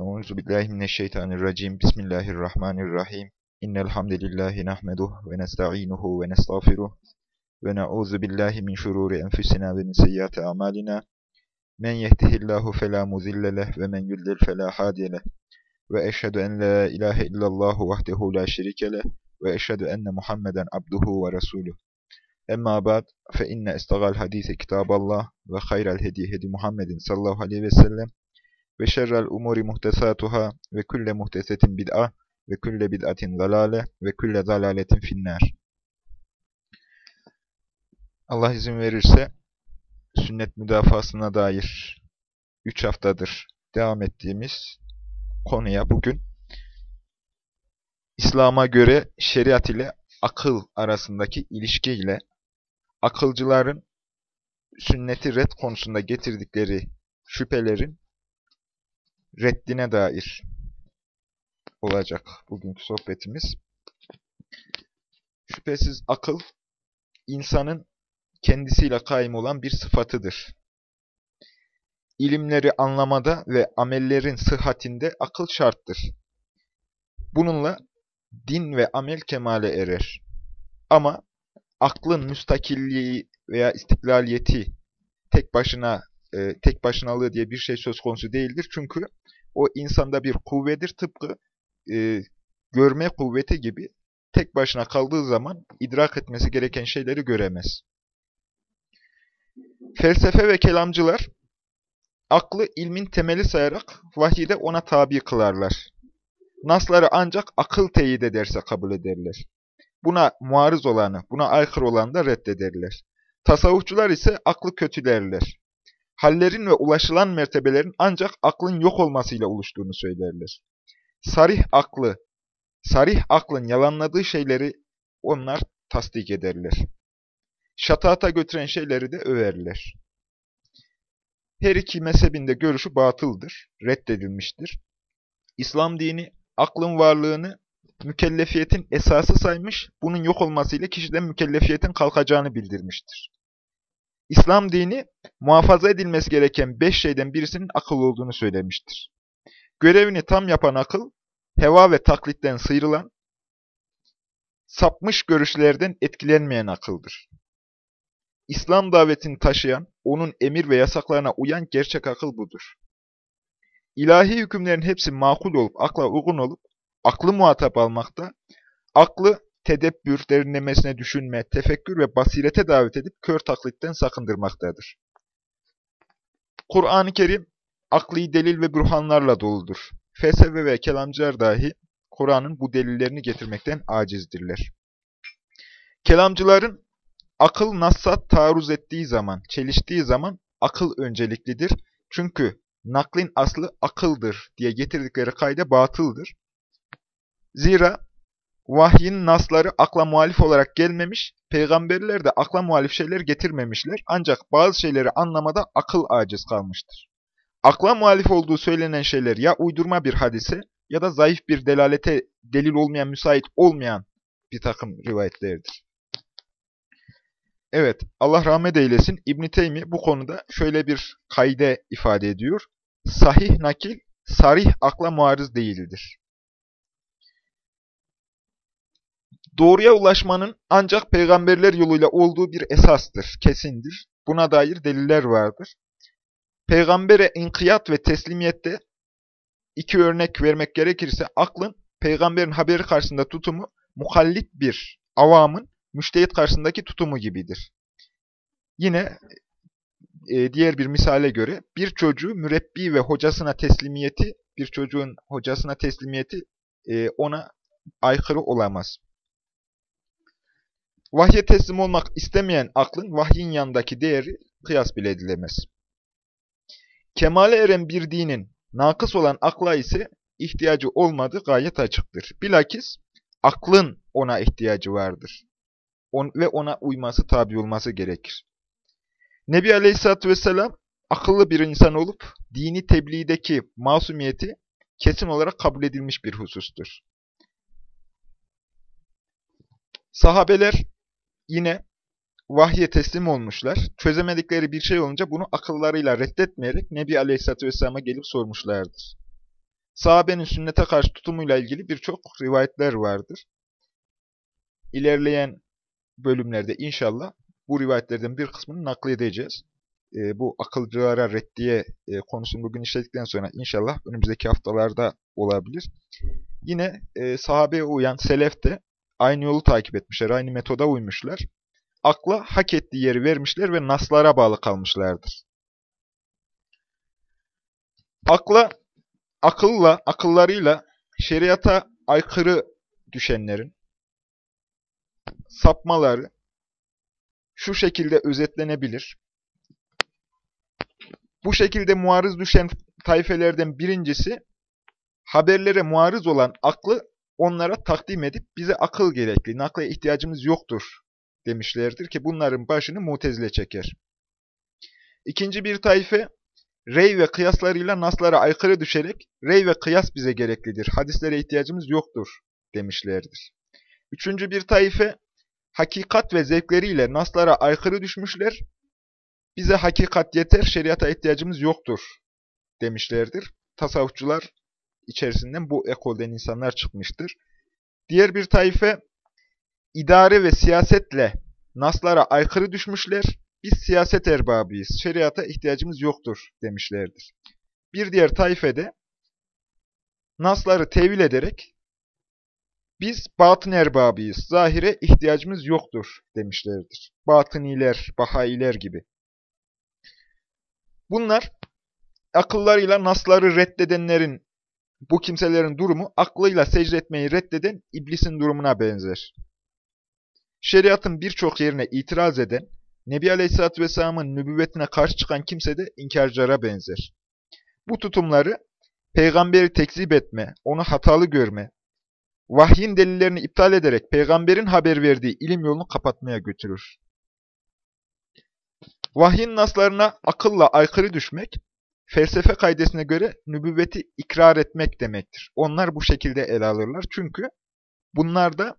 أعوذ بالله من الشيطان الرجيم. بسم الله الرحمن الرحيم. إن الحمد لله نحمده ونستعينه ونستغفره ونعوذ بالله من شرور أنفسنا ومن سيئات أعمالنا. من يهده الله فلا مذل له ومن يضلل فلا هادي له. وأشهد أن لا إله إلا الله وحده لا شريك له. وأشهد أن محمدا عبده ورسوله. أما بعد فإن أستغل الحديث كتاب الله وخير الهدي هدي محمد صلى الله عليه وسلم. Ve şerrel umuri muhtesatuhâ ve külle muhtesetin bid'a ve külle bid'atin zalale ve külle zalaletin finnâr. Allah izin verirse sünnet müdafasına dair 3 haftadır devam ettiğimiz konuya bugün İslam'a göre şeriat ile akıl arasındaki ilişkiyle akılcıların sünneti red konusunda getirdikleri şüphelerin reddine dair olacak bugünkü sohbetimiz. Şüphesiz akıl, insanın kendisiyle kaim olan bir sıfatıdır. İlimleri anlamada ve amellerin sıhhatinde akıl şarttır. Bununla din ve amel kemale erer. Ama aklın müstakilliği veya istiklaliyeti tek başına e, tek başınalığı diye bir şey söz konusu değildir. Çünkü o insanda bir kuvvedir. Tıpkı e, görme kuvveti gibi tek başına kaldığı zaman idrak etmesi gereken şeyleri göremez. Felsefe ve kelamcılar aklı ilmin temeli sayarak vahide ona tabi kılarlar. Nasları ancak akıl teyit ederse kabul ederler. Buna muarız olanı, buna aykırı olanı da reddederler. Tasavvufçular ise aklı kötülerler hallerin ve ulaşılan mertebelerin ancak aklın yok olmasıyla oluştuğunu söylerler. Sarih aklı, sarih aklın yalanladığı şeyleri onlar tasdik ederler. Şatata götüren şeyleri de överler. Her iki mezhebinde görüşü batıldır, reddedilmiştir. İslam dini aklın varlığını mükellefiyetin esası saymış, bunun yok olmasıyla kişiden mükellefiyetin kalkacağını bildirmiştir. İslam dini muhafaza edilmesi gereken beş şeyden birisinin akıl olduğunu söylemiştir. Görevini tam yapan akıl, heva ve taklitten sıyrılan, sapmış görüşlerden etkilenmeyen akıldır. İslam davetini taşıyan, onun emir ve yasaklarına uyan gerçek akıl budur. İlahi hükümlerin hepsi makul olup, akla uygun olup, aklı muhatap almakta, aklı tedebbür, derinlemesine düşünme, tefekkür ve basirete davet edip kör taklitten sakındırmaktadır. Kur'an-ı Kerim akli delil ve bürhanlarla doludur. Felsefe ve kelamcılar dahi Kur'an'ın bu delillerini getirmekten acizdirler. Kelamcıların akıl nasat taarruz ettiği zaman, çeliştiği zaman akıl önceliklidir. Çünkü naklin aslı akıldır diye getirdikleri kayda batıldır. Zira vahyin nasları akla muhalif olarak gelmemiş, peygamberler de akla muhalif şeyler getirmemişler. Ancak bazı şeyleri anlamada akıl aciz kalmıştır. Akla muhalif olduğu söylenen şeyler ya uydurma bir hadise ya da zayıf bir delalete delil olmayan, müsait olmayan bir takım rivayetlerdir. Evet, Allah rahmet eylesin. İbn Teymi bu konuda şöyle bir kaide ifade ediyor. Sahih nakil, sarih akla muarız değildir. Doğruya ulaşmanın ancak peygamberler yoluyla olduğu bir esastır, kesindir. Buna dair deliller vardır. Peygambere inkiyat ve teslimiyette iki örnek vermek gerekirse aklın peygamberin haberi karşısında tutumu muhallit bir avamın müştehit karşısındaki tutumu gibidir. Yine e, diğer bir misale göre bir çocuğu mürebbi ve hocasına teslimiyeti, bir çocuğun hocasına teslimiyeti e, ona aykırı olamaz. Vahye teslim olmak istemeyen aklın vahyin yanındaki değeri kıyas bile edilemez. Kemale eren bir dinin nakıs olan akla ise ihtiyacı olmadığı gayet açıktır. Bilakis aklın ona ihtiyacı vardır. On, ve ona uyması, tabi olması gerekir. Nebi Aleyhisselatü Vesselam akıllı bir insan olup dini tebliğdeki masumiyeti kesin olarak kabul edilmiş bir husustur. Sahabeler yine vahye teslim olmuşlar. Çözemedikleri bir şey olunca bunu akıllarıyla reddetmeyerek Nebi Aleyhisselatü Vesselam'a gelip sormuşlardır. sahabenin sünnete karşı tutumuyla ilgili birçok rivayetler vardır. İlerleyen bölümlerde inşallah bu rivayetlerden bir kısmını nakledeceğiz. E, bu akılcılara reddiye e, konusunu bugün işledikten sonra inşallah önümüzdeki haftalarda olabilir. Yine e, sahabeye uyan selef de aynı yolu takip etmişler, aynı metoda uymuşlar. Akla hak ettiği yeri vermişler ve naslara bağlı kalmışlardır. Akla, akılla, akıllarıyla şeriata aykırı düşenlerin sapmaları şu şekilde özetlenebilir. Bu şekilde muarız düşen tayfelerden birincisi, haberlere muarız olan aklı onlara takdim edip bize akıl gerekli, nakle ihtiyacımız yoktur demişlerdir ki bunların başını mutezile çeker. İkinci bir tayfe, rey ve kıyaslarıyla naslara aykırı düşerek, rey ve kıyas bize gereklidir, hadislere ihtiyacımız yoktur demişlerdir. Üçüncü bir tayfe, hakikat ve zevkleriyle naslara aykırı düşmüşler, bize hakikat yeter, şeriata ihtiyacımız yoktur demişlerdir. Tasavvufçular içerisinden bu ekolden insanlar çıkmıştır. Diğer bir taife idare ve siyasetle naslara aykırı düşmüşler. Biz siyaset erbabıyız, şeriata ihtiyacımız yoktur demişlerdir. Bir diğer taifede nasları tevil ederek biz batın erbabıyız, zahire ihtiyacımız yoktur demişlerdir. Batıniler, bahailer gibi. Bunlar akıllarıyla nasları reddedenlerin, bu kimselerin durumu aklıyla secdetmeyi reddeden iblisin durumuna benzer. Şeriatın birçok yerine itiraz eden, Nebi Aleyhisselatü Vesselam'ın nübüvvetine karşı çıkan kimse de inkarcılara benzer. Bu tutumları peygamberi tekzip etme, onu hatalı görme, vahyin delillerini iptal ederek peygamberin haber verdiği ilim yolunu kapatmaya götürür. Vahyin naslarına akılla aykırı düşmek, felsefe kaidesine göre nübüvveti ikrar etmek demektir. Onlar bu şekilde ele alırlar. Çünkü bunlar da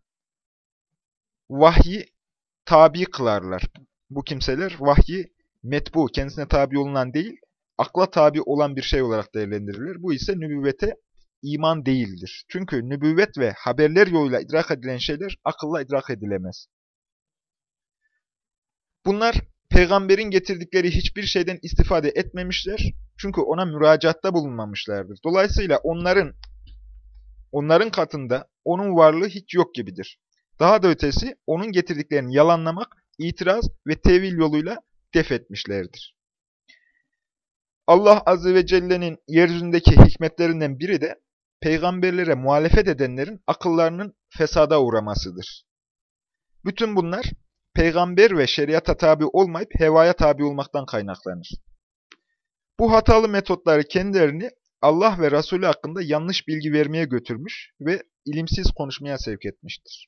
vahyi tabi kılarlar. Bu kimseler vahyi metbu, kendisine tabi olunan değil, akla tabi olan bir şey olarak değerlendirilir. Bu ise nübüvvete iman değildir. Çünkü nübüvvet ve haberler yoluyla idrak edilen şeyler akılla idrak edilemez. Bunlar peygamberin getirdikleri hiçbir şeyden istifade etmemişler. Çünkü ona müracaatta bulunmamışlardır. Dolayısıyla onların onların katında onun varlığı hiç yok gibidir. Daha da ötesi onun getirdiklerini yalanlamak, itiraz ve tevil yoluyla def etmişlerdir. Allah Azze ve Celle'nin yeryüzündeki hikmetlerinden biri de peygamberlere muhalefet edenlerin akıllarının fesada uğramasıdır. Bütün bunlar peygamber ve şeriata tabi olmayıp hevaya tabi olmaktan kaynaklanır. Bu hatalı metotları kendilerini Allah ve Resulü hakkında yanlış bilgi vermeye götürmüş ve ilimsiz konuşmaya sevk etmiştir.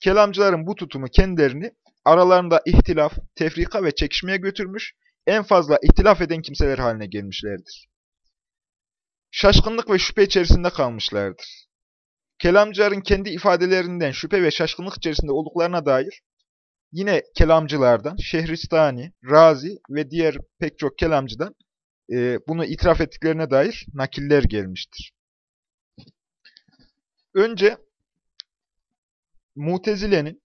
Kelamcıların bu tutumu kendilerini aralarında ihtilaf, tefrika ve çekişmeye götürmüş, en fazla ihtilaf eden kimseler haline gelmişlerdir. Şaşkınlık ve şüphe içerisinde kalmışlardır. Kelamcıların kendi ifadelerinden şüphe ve şaşkınlık içerisinde olduklarına dair yine kelamcılardan Şehristani, Razi ve diğer pek çok kelamcıdan e, bunu itiraf ettiklerine dair nakiller gelmiştir. Önce Mutezile'nin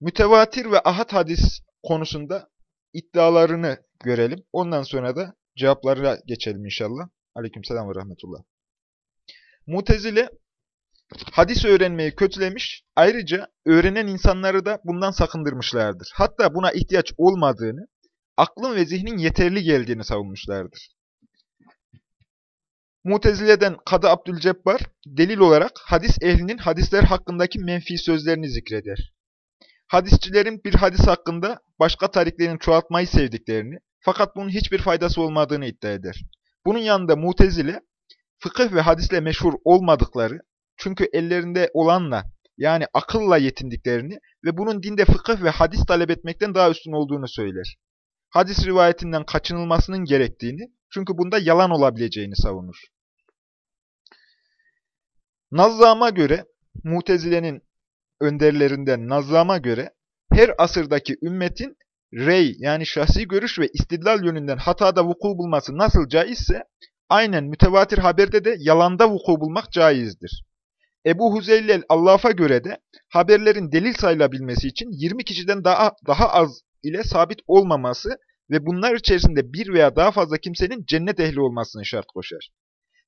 mütevatir ve ahad hadis konusunda iddialarını görelim. Ondan sonra da cevaplarına geçelim inşallah. Aleykümselam ve rahmetullah. Mutezile hadis öğrenmeyi kötülemiş, ayrıca öğrenen insanları da bundan sakındırmışlardır. Hatta buna ihtiyaç olmadığını, aklın ve zihnin yeterli geldiğini savunmuşlardır. Mutezile'den Kadı Abdülcebbar delil olarak hadis ehlinin hadisler hakkındaki menfi sözlerini zikreder. Hadisçilerin bir hadis hakkında başka tariklerini çoğaltmayı sevdiklerini fakat bunun hiçbir faydası olmadığını iddia eder. Bunun yanında Mutezile, fıkıh ve hadisle meşhur olmadıkları, çünkü ellerinde olanla yani akılla yetindiklerini ve bunun dinde fıkıh ve hadis talep etmekten daha üstün olduğunu söyler. Hadis rivayetinden kaçınılmasının gerektiğini, çünkü bunda yalan olabileceğini savunur. Nazzam'a göre, Mutezile'nin önderlerinden Nazzam'a göre, her asırdaki ümmetin rey yani şahsi görüş ve istidlal yönünden hatada vuku bulması nasıl caizse, aynen mütevatir haberde de yalanda vuku bulmak caizdir. Ebu Huzeyl Allah'a göre de haberlerin delil sayılabilmesi için 20 kişiden daha, daha az ile sabit olmaması ve bunlar içerisinde bir veya daha fazla kimsenin cennet ehli olmasını şart koşar.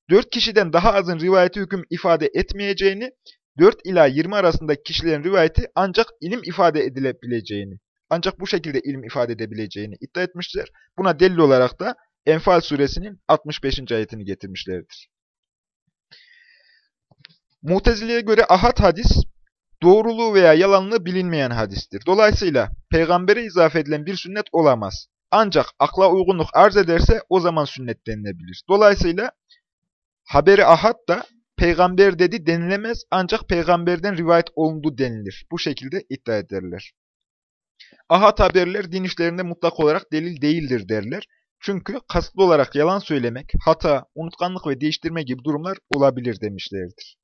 4 kişiden daha azın rivayeti hüküm ifade etmeyeceğini, 4 ila 20 arasındaki kişilerin rivayeti ancak ilim ifade edilebileceğini, ancak bu şekilde ilim ifade edebileceğini iddia etmişler. Buna delil olarak da Enfal suresinin 65. ayetini getirmişlerdir. Mutezile'ye göre ahad hadis, doğruluğu veya yalanlığı bilinmeyen hadistir. Dolayısıyla peygambere izafe edilen bir sünnet olamaz. Ancak akla uygunluk arz ederse o zaman sünnet denilebilir. Dolayısıyla haberi ahad da peygamber dedi denilemez ancak peygamberden rivayet olundu denilir. Bu şekilde iddia ederler. Ahad haberler din işlerinde mutlak olarak delil değildir derler. Çünkü kasıtlı olarak yalan söylemek, hata, unutkanlık ve değiştirme gibi durumlar olabilir demişlerdir.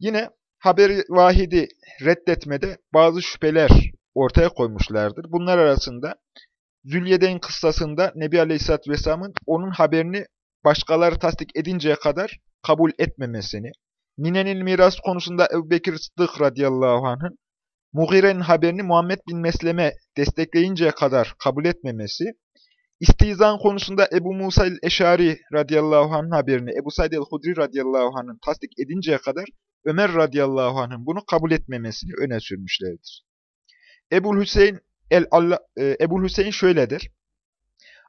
Yine haberi vahidi reddetmede bazı şüpheler ortaya koymuşlardır. Bunlar arasında Zülyedeyn kıssasında Nebi Aleyhisselatü Vesselam'ın onun haberini başkaları tasdik edinceye kadar kabul etmemesini, Nine'nin miras konusunda Ebu Bekir Sıddık radıyallahu anh'ın Mughire'nin haberini Muhammed bin Meslem'e destekleyinceye kadar kabul etmemesi, İstizan konusunda Ebu Musa el-Eşari radıyallahu anh'ın haberini Ebu Said el-Hudri radıyallahu anh'ın tasdik edinceye kadar Ömer radıyallahu anh'ın bunu kabul etmemesini öne sürmüşlerdir. Ebu Hüseyin el Allah e, Ebu Hüseyin şöyledir.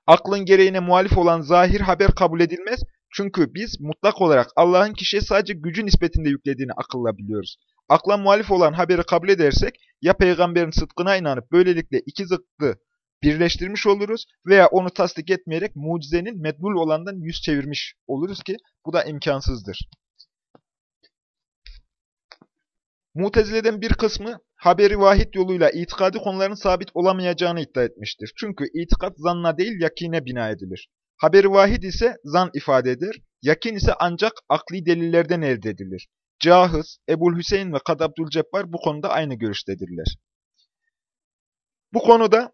Aklın gereğine muhalif olan zahir haber kabul edilmez. Çünkü biz mutlak olarak Allah'ın kişiye sadece gücü nispetinde yüklediğini akılla biliyoruz. Akla muhalif olan haberi kabul edersek ya peygamberin sıdkına inanıp böylelikle iki zıttı birleştirmiş oluruz veya onu tasdik etmeyerek mucizenin medbul olandan yüz çevirmiş oluruz ki bu da imkansızdır. Mutezile'den bir kısmı haberi vahid yoluyla itikadi konuların sabit olamayacağını iddia etmiştir. Çünkü itikat zanna değil yakine bina edilir. Haberi vahid ise zan ifade eder, yakin ise ancak akli delillerden elde edilir. Cahız, Ebul Hüseyin ve Kad Abdülcebbar bu konuda aynı görüştedirler. Bu konuda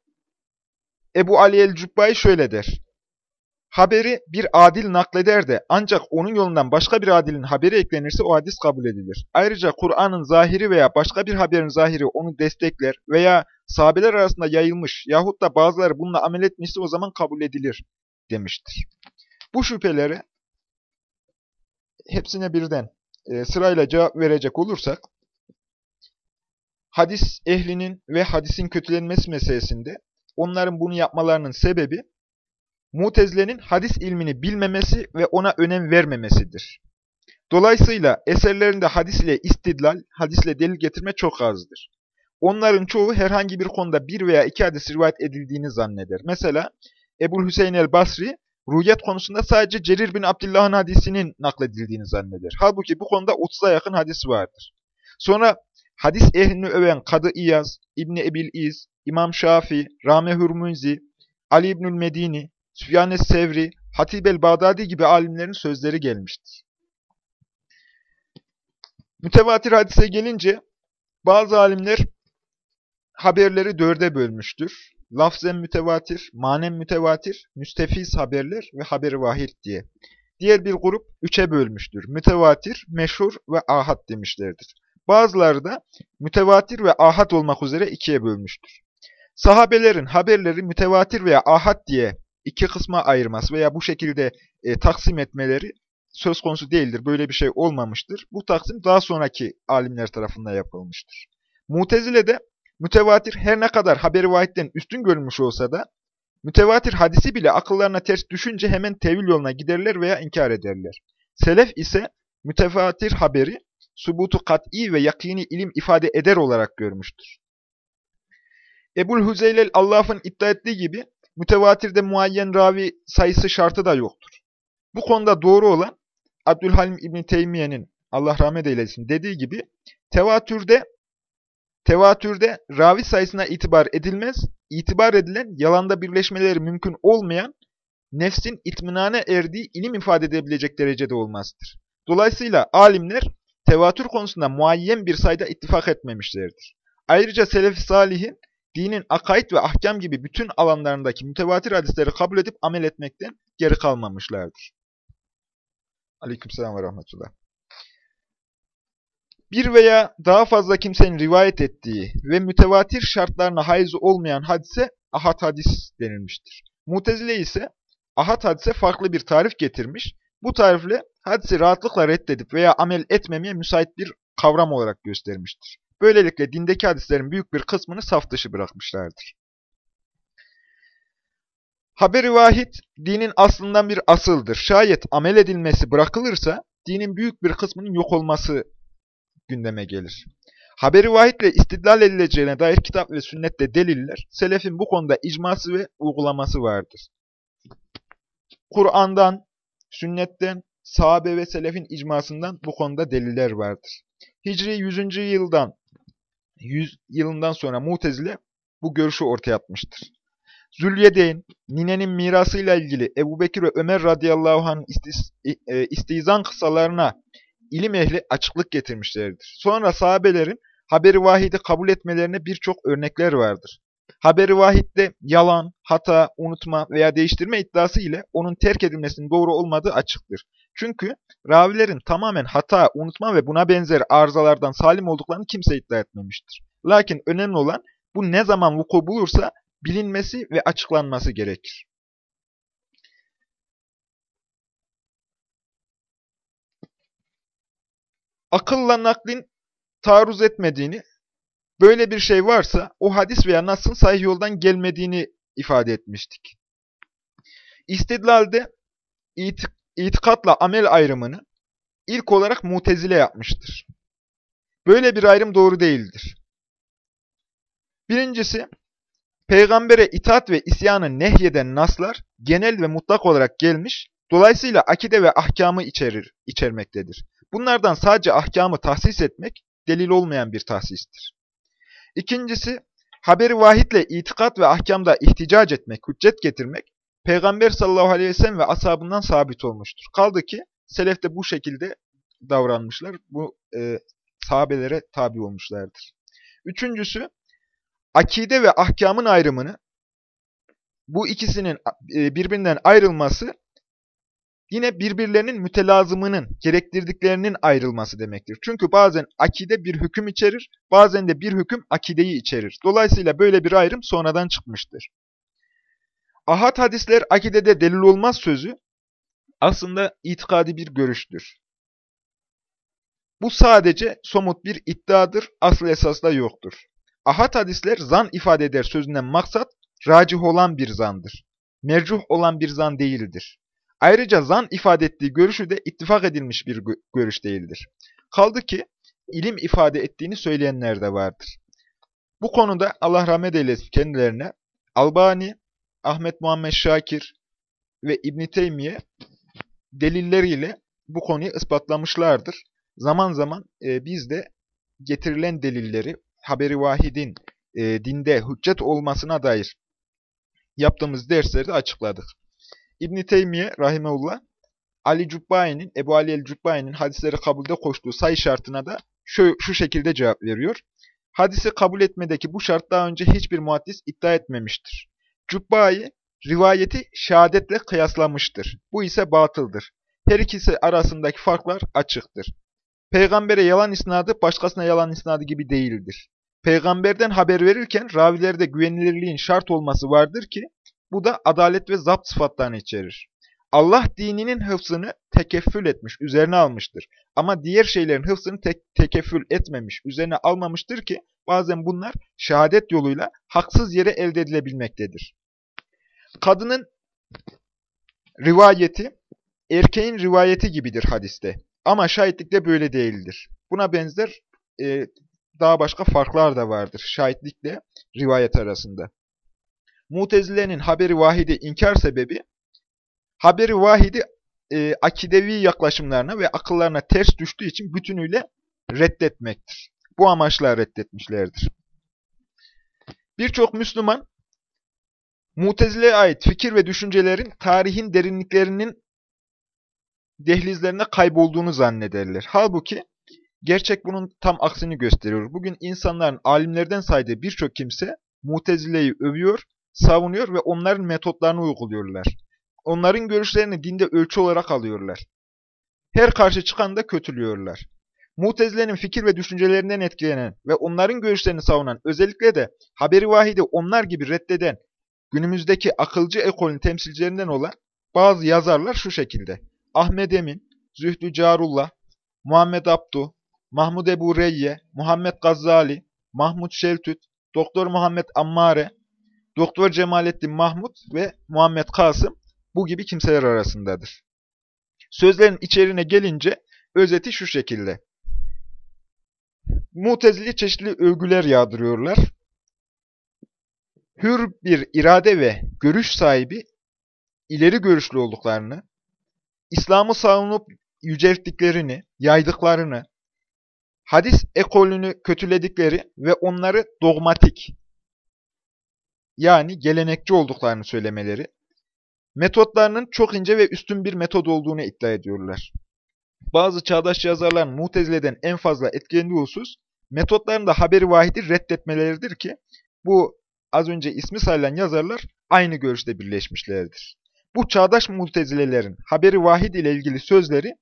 Ebu Ali el-Cübbai şöyle der. Haberi bir adil nakleder de ancak onun yolundan başka bir adilin haberi eklenirse o hadis kabul edilir. Ayrıca Kur'an'ın zahiri veya başka bir haberin zahiri onu destekler veya sahabeler arasında yayılmış yahut da bazıları bununla amel etmişse o zaman kabul edilir demiştir. Bu şüpheleri hepsine birden e, sırayla cevap verecek olursak, hadis ehlinin ve hadisin kötülenmesi meselesinde onların bunu yapmalarının sebebi, Mutezile'nin hadis ilmini bilmemesi ve ona önem vermemesidir. Dolayısıyla eserlerinde hadis ile istidlal, hadisle delil getirme çok azdır. Onların çoğu herhangi bir konuda bir veya iki hadis rivayet edildiğini zanneder. Mesela Ebul Hüseyin el-Basri, rüyet konusunda sadece Cerir bin Abdullah'ın hadisinin nakledildiğini zanneder. Halbuki bu konuda 30'a yakın hadis vardır. Sonra hadis ehlini öven Kadı İyaz, İbni Ebil İz, İmam Şafi, Rame Hürmüzi, Ali İbnül Medini, Süfyan Sevri, Hatib el-Bağdadi gibi alimlerin sözleri gelmiştir. Mütevatir hadise gelince bazı alimler haberleri dörde bölmüştür. Lafzen mütevatir, manen mütevatir, müstefiz haberler ve haberi vahid diye. Diğer bir grup üçe bölmüştür. Mütevatir, meşhur ve ahad demişlerdir. Bazıları da mütevatir ve ahad olmak üzere ikiye bölmüştür. Sahabelerin haberleri mütevatir veya ahad diye iki kısma ayırması veya bu şekilde e, taksim etmeleri söz konusu değildir. Böyle bir şey olmamıştır. Bu taksim daha sonraki alimler tarafından yapılmıştır. Mutezile'de mütevatir her ne kadar haberi vahitten üstün görülmüş olsa da mütevatir hadisi bile akıllarına ters düşünce hemen tevil yoluna giderler veya inkar ederler. Selef ise mütevatir haberi subutu kat'i ve yakini ilim ifade eder olarak görmüştür. Ebul Hüzeylel Allah'ın iddia ettiği gibi mütevatirde muayyen ravi sayısı şartı da yoktur. Bu konuda doğru olan Abdülhalim İbni Teymiye'nin Allah rahmet eylesin dediği gibi tevatürde tevatürde ravi sayısına itibar edilmez, itibar edilen yalanda birleşmeleri mümkün olmayan nefsin itminane erdiği ilim ifade edebilecek derecede olmazdır. Dolayısıyla alimler tevatür konusunda muayyen bir sayıda ittifak etmemişlerdir. Ayrıca Selefi Salih'in dinin akaid ve ahkam gibi bütün alanlarındaki mütevatir hadisleri kabul edip amel etmekten geri kalmamışlardır. Aleykümselam ve rahmetullah. Bir veya daha fazla kimsenin rivayet ettiği ve mütevatir şartlarına haiz olmayan hadise ahad hadis denilmiştir. Mutezile ise ahad hadise farklı bir tarif getirmiş. Bu tarifle hadisi rahatlıkla reddedip veya amel etmemeye müsait bir kavram olarak göstermiştir. Böylelikle dindeki hadislerin büyük bir kısmını saf dışı bırakmışlardır. Haberi vahid, dinin aslından bir asıldır. Şayet amel edilmesi bırakılırsa, dinin büyük bir kısmının yok olması gündeme gelir. Haberi vahitle istidlal edileceğine dair kitap ve sünnette deliller, selefin bu konuda icması ve uygulaması vardır. Kur'an'dan, sünnetten, sahabe ve selefin icmasından bu konuda deliller vardır. Hicri 100. yıldan 100 yılından sonra Mutezile bu görüşü ortaya atmıştır. Zülyedeyn, ninenin mirasıyla ilgili Ebu Bekir ve Ömer radıyallahu anh'ın e, istizan kısalarına ilim ehli açıklık getirmişlerdir. Sonra sahabelerin haberi vahidi kabul etmelerine birçok örnekler vardır. Haberi vahidde yalan, hata, unutma veya değiştirme iddiası ile onun terk edilmesinin doğru olmadığı açıktır. Çünkü ravilerin tamamen hata, unutma ve buna benzer arızalardan salim olduklarını kimse iddia etmemiştir. Lakin önemli olan bu ne zaman vuku bulursa bilinmesi ve açıklanması gerekir. Akılla naklin taarruz etmediğini, böyle bir şey varsa o hadis veya nasın sahih yoldan gelmediğini ifade etmiştik. İstidlalde itik itikatla amel ayrımını ilk olarak mutezile yapmıştır. Böyle bir ayrım doğru değildir. Birincisi, peygambere itaat ve isyanı nehyeden naslar genel ve mutlak olarak gelmiş, dolayısıyla akide ve ahkamı içerir, içermektedir. Bunlardan sadece ahkamı tahsis etmek, delil olmayan bir tahsistir. İkincisi, haberi vahitle itikat ve ahkamda ihticac etmek, hüccet getirmek, Peygamber sallallahu aleyhi ve sellem ve ashabından sabit olmuştur. Kaldı ki selef de bu şekilde davranmışlar. Bu e, sahabelere tabi olmuşlardır. Üçüncüsü, akide ve ahkamın ayrımını, bu ikisinin e, birbirinden ayrılması, yine birbirlerinin mütelazımının, gerektirdiklerinin ayrılması demektir. Çünkü bazen akide bir hüküm içerir, bazen de bir hüküm akideyi içerir. Dolayısıyla böyle bir ayrım sonradan çıkmıştır. Ahad hadisler akidede delil olmaz sözü aslında itikadi bir görüştür. Bu sadece somut bir iddiadır, asıl esasda yoktur. Ahad hadisler zan ifade eder sözünden maksat, racih olan bir zandır. Mercuh olan bir zan değildir. Ayrıca zan ifade ettiği görüşü de ittifak edilmiş bir görüş değildir. Kaldı ki ilim ifade ettiğini söyleyenler de vardır. Bu konuda Allah rahmet eylesin kendilerine Albani, Ahmet Muhammed Şakir ve İbn Teymiye delilleriyle bu konuyu ispatlamışlardır. Zaman zaman e, biz de getirilen delilleri haberi vahidin e, dinde hüccet olmasına dair yaptığımız derslerde açıkladık. İbn Teymiye rahimeullah Ali Cübbayi'nin Ebu Ali el-Cübbayi'nin hadisleri kabulde koştuğu sayı şartına da şu, şu şekilde cevap veriyor. Hadisi kabul etmedeki bu şart daha önce hiçbir muhaddis iddia etmemiştir. Cübbayi rivayeti şehadetle kıyaslamıştır. Bu ise batıldır. Her ikisi arasındaki farklar açıktır. Peygambere yalan isnadı başkasına yalan isnadı gibi değildir. Peygamberden haber verirken ravilerde güvenilirliğin şart olması vardır ki bu da adalet ve zapt sıfatlarını içerir. Allah dininin hıfzını tekeffül etmiş, üzerine almıştır. Ama diğer şeylerin hıfzını tek, tekeffül etmemiş, üzerine almamıştır ki bazen bunlar şehadet yoluyla haksız yere elde edilebilmektedir. Kadının rivayeti, erkeğin rivayeti gibidir hadiste. Ama şahitlikte böyle değildir. Buna benzer e, daha başka farklar da vardır şahitlikle rivayet arasında. Mutezile'nin haberi vahidi inkar sebebi, haberi vahidi e, akidevi yaklaşımlarına ve akıllarına ters düştüğü için bütünüyle reddetmektir. Bu amaçla reddetmişlerdir. Birçok Müslüman, Mutezile'ye ait fikir ve düşüncelerin tarihin derinliklerinin dehlizlerine kaybolduğunu zannederler. Halbuki gerçek bunun tam aksini gösteriyor. Bugün insanların alimlerden saydığı birçok kimse Mutezile'yi övüyor, savunuyor ve onların metotlarını uyguluyorlar. Onların görüşlerini dinde ölçü olarak alıyorlar. Her karşı çıkan da kötülüyorlar. Mutezile'nin fikir ve düşüncelerinden etkilenen ve onların görüşlerini savunan, özellikle de haberi vahidi onlar gibi reddeden, günümüzdeki akılcı ekolün temsilcilerinden olan bazı yazarlar şu şekilde. Ahmet Emin, Zühdü Carullah, Muhammed Abdu, Mahmud Ebu Reyye, Muhammed Gazali, Mahmud Şeltüt, Doktor Muhammed Ammare, Doktor Cemalettin Mahmud ve Muhammed Kasım bu gibi kimseler arasındadır. Sözlerin içeriğine gelince özeti şu şekilde. Mutezili çeşitli övgüler yağdırıyorlar. Hür bir irade ve görüş sahibi ileri görüşlü olduklarını, İslam'ı savunup yücelttiklerini, yaydıklarını, hadis ekolünü kötüledikleri ve onları dogmatik, yani gelenekçi olduklarını söylemeleri, metotlarının çok ince ve üstün bir metod olduğunu iddia ediyorlar. Bazı çağdaş yazarların Mutezile'den en fazla etkilendiği husus, metotlarında haberi vahidi reddetmeleridir ki, bu az önce ismi sayılan yazarlar aynı görüşte birleşmişlerdir. Bu çağdaş mutezilelerin haberi vahid ile ilgili sözleri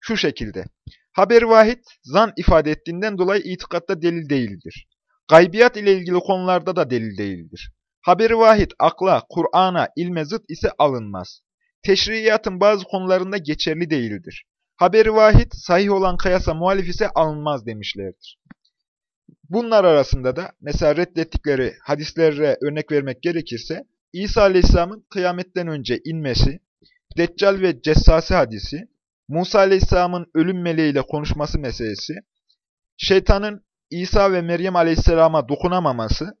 şu şekilde. Haberi vahid zan ifade ettiğinden dolayı itikatta delil değildir. Gaybiyat ile ilgili konularda da delil değildir. Haberi vahid akla, Kur'an'a, ilme zıt ise alınmaz. Teşriyatın bazı konularında geçerli değildir. Haberi vahid sahih olan kıyasa muhalif ise alınmaz demişlerdir. Bunlar arasında da mesela reddettikleri hadislere örnek vermek gerekirse İsa Aleyhisselam'ın kıyametten önce inmesi, Deccal ve Cessasi hadisi, Musa Aleyhisselam'ın ölüm meleğiyle konuşması meselesi, şeytanın İsa ve Meryem Aleyhisselam'a dokunamaması,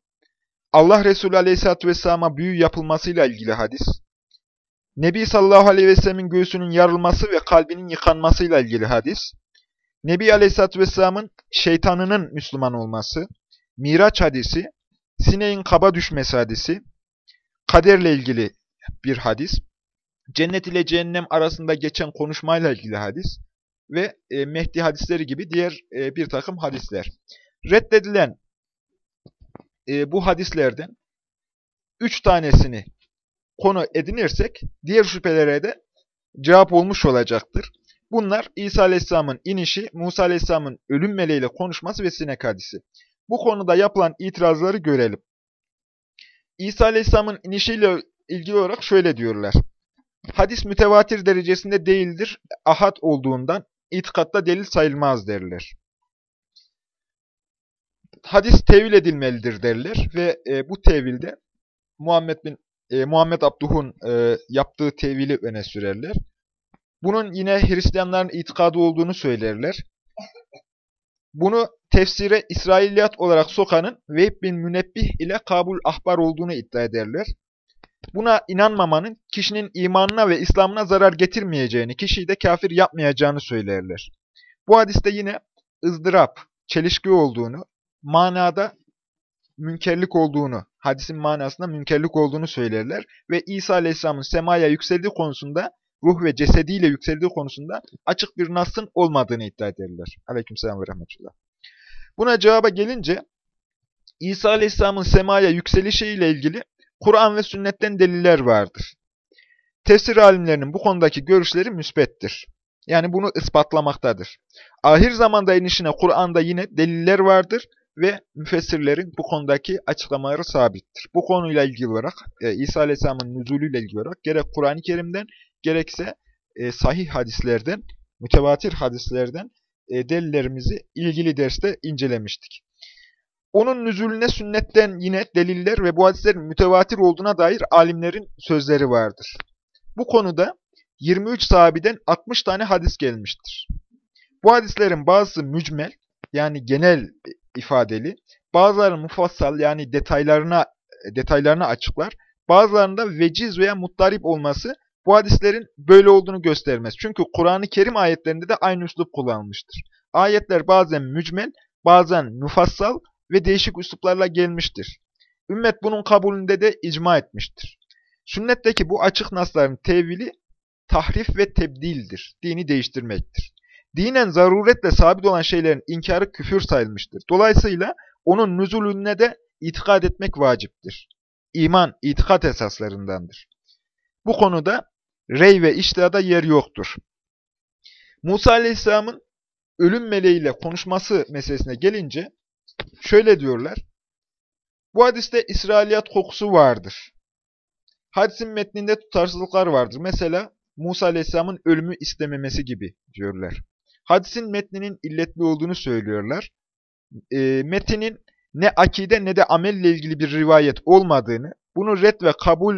Allah Resulü Aleyhisselatü Vesselam'a büyü yapılmasıyla ilgili hadis, Nebi sallallahu aleyhi ve göğsünün yarılması ve kalbinin yıkanmasıyla ilgili hadis, Nebi Aleyhisselatü Vesselam'ın şeytanının Müslüman olması, Miraç hadisi, sineğin kaba düşmesi hadisi, kaderle ilgili bir hadis, cennet ile cehennem arasında geçen konuşmayla ilgili hadis. Ve e, Mehdi hadisleri gibi diğer e, bir takım hadisler. Reddedilen e, bu hadislerden üç tanesini konu edinirsek diğer şüphelere de cevap olmuş olacaktır. Bunlar İsa Aleyhisselam'ın inişi, Musa Aleyhisselam'ın ölüm meleğiyle konuşması ve sinek hadisi. Bu konuda yapılan itirazları görelim. İsa Aleyhisselam'ın inişiyle ilgili olarak şöyle diyorlar. Hadis mütevatir derecesinde değildir, ahad olduğundan itikatta delil sayılmaz derler. Hadis tevil edilmelidir derler ve e, bu tevilde Muhammed bin e, Muhammed Abduh'un e, yaptığı tevili öne sürerler. Bunun yine Hristiyanların itikadı olduğunu söylerler. Bunu tefsire İsrailiyat olarak sokanın Vehb bin Münebbih ile Kabul Ahbar olduğunu iddia ederler. Buna inanmamanın kişinin imanına ve İslam'ına zarar getirmeyeceğini, kişiyi de kafir yapmayacağını söylerler. Bu hadiste yine ızdırap, çelişki olduğunu, manada münkerlik olduğunu, hadisin manasında münkerlik olduğunu söylerler ve İsa Aleyhisselam'ın semaya yükseldiği konusunda, ruh ve cesediyle yükseldiği konusunda açık bir nasın olmadığını iddia ederler. Aleykümselam ve rahmetullah. Buna cevaba gelince, İsa Aleyhisselam'ın semaya yükselişiyle ilgili Kur'an ve sünnetten deliller vardır. Tefsir alimlerinin bu konudaki görüşleri müsbettir. Yani bunu ispatlamaktadır. Ahir zamanda inişine Kur'an'da yine deliller vardır ve müfessirlerin bu konudaki açıklamaları sabittir. Bu konuyla ilgili olarak e, İsa Aleyhisselam'ın nüzulüyle ilgili olarak gerek Kur'an-ı Kerim'den gerekse e, sahih hadislerden, mütevatir hadislerden e, delillerimizi ilgili derste incelemiştik. Onun nüzulüne sünnetten yine deliller ve bu hadislerin mütevatir olduğuna dair alimlerin sözleri vardır. Bu konuda 23 sahabeden 60 tane hadis gelmiştir. Bu hadislerin bazısı mücmel yani genel ifadeli, bazıları mufassal yani detaylarına detaylarını açıklar, bazılarında veciz veya muttarip olması bu hadislerin böyle olduğunu göstermez. Çünkü Kur'an-ı Kerim ayetlerinde de aynı üslup kullanılmıştır. Ayetler bazen mücmel, bazen mufassal ve değişik üsluplarla gelmiştir. Ümmet bunun kabulünde de icma etmiştir. Sünnetteki bu açık nasların tevili tahrif ve tebdildir. Dini değiştirmektir. Dinen zaruretle sabit olan şeylerin inkarı küfür sayılmıştır. Dolayısıyla onun nüzulüne de itikad etmek vaciptir. İman, itikat esaslarındandır. Bu konuda rey ve iştihada yer yoktur. Musa Aleyhisselam'ın ölüm meleğiyle konuşması meselesine gelince şöyle diyorlar. Bu hadiste İsrailiyat kokusu vardır. Hadisin metninde tutarsızlıklar vardır. Mesela Musa Aleyhisselam'ın ölümü istememesi gibi diyorlar. Hadisin metninin illetli olduğunu söylüyorlar. E, metinin ne akide ne de amelle ilgili bir rivayet olmadığını, bunu red ve kabul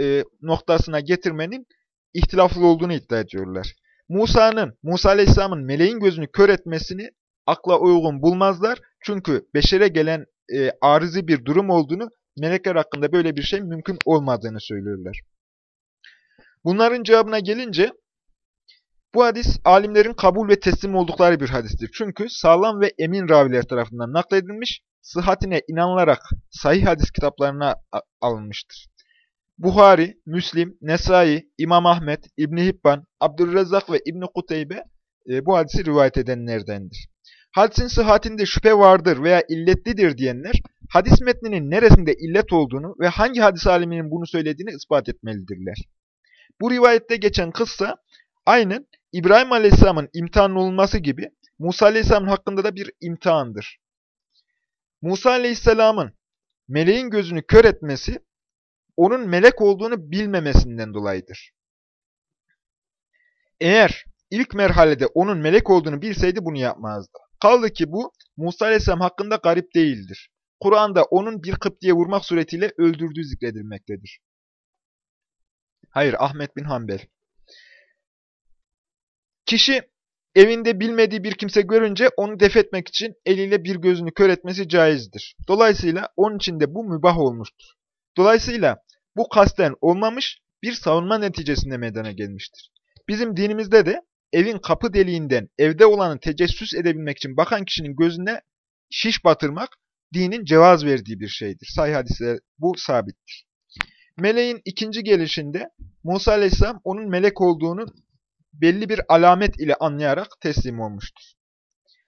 e, noktasına getirmenin ihtilaflı olduğunu iddia ediyorlar. Musa'nın, Musa Aleyhisselam'ın meleğin gözünü kör etmesini akla uygun bulmazlar. Çünkü beşere gelen e, arızi bir durum olduğunu, melekler hakkında böyle bir şey mümkün olmadığını söylüyorlar. Bunların cevabına gelince, bu hadis alimlerin kabul ve teslim oldukları bir hadistir. Çünkü sağlam ve emin raviler tarafından nakledilmiş, sıhhatine inanılarak sahih hadis kitaplarına alınmıştır. Buhari, Müslim, Nesai, İmam Ahmet, İbni Hibban, Abdülrezzak ve İbni Kuteybe e, bu hadisi rivayet edenlerdendir. Hadisin sıhhatinde şüphe vardır veya illetlidir diyenler, hadis metninin neresinde illet olduğunu ve hangi hadis aliminin bunu söylediğini ispat etmelidirler. Bu rivayette geçen kıssa, aynen İbrahim Aleyhisselam'ın imtihan olması gibi Musa Aleyhisselam'ın hakkında da bir imtihandır. Musa Aleyhisselam'ın meleğin gözünü kör etmesi, onun melek olduğunu bilmemesinden dolayıdır. Eğer ilk merhalede onun melek olduğunu bilseydi bunu yapmazdı. Kaldı ki bu Musa Aleyhisselam hakkında garip değildir. Kur'an'da onun bir Kıpti'ye vurmak suretiyle öldürdüğü zikredilmektedir. Hayır, Ahmet bin Hanbel. Kişi evinde bilmediği bir kimse görünce onu defetmek için eliyle bir gözünü kör etmesi caizdir. Dolayısıyla onun için de bu mübah olmuştur. Dolayısıyla bu kasten olmamış bir savunma neticesinde meydana gelmiştir. Bizim dinimizde de evin kapı deliğinden evde olanı tecessüs edebilmek için bakan kişinin gözüne şiş batırmak dinin cevaz verdiği bir şeydir. Sahih hadisler bu sabittir. Meleğin ikinci gelişinde Musa aleyhisselam onun melek olduğunu belli bir alamet ile anlayarak teslim olmuştur.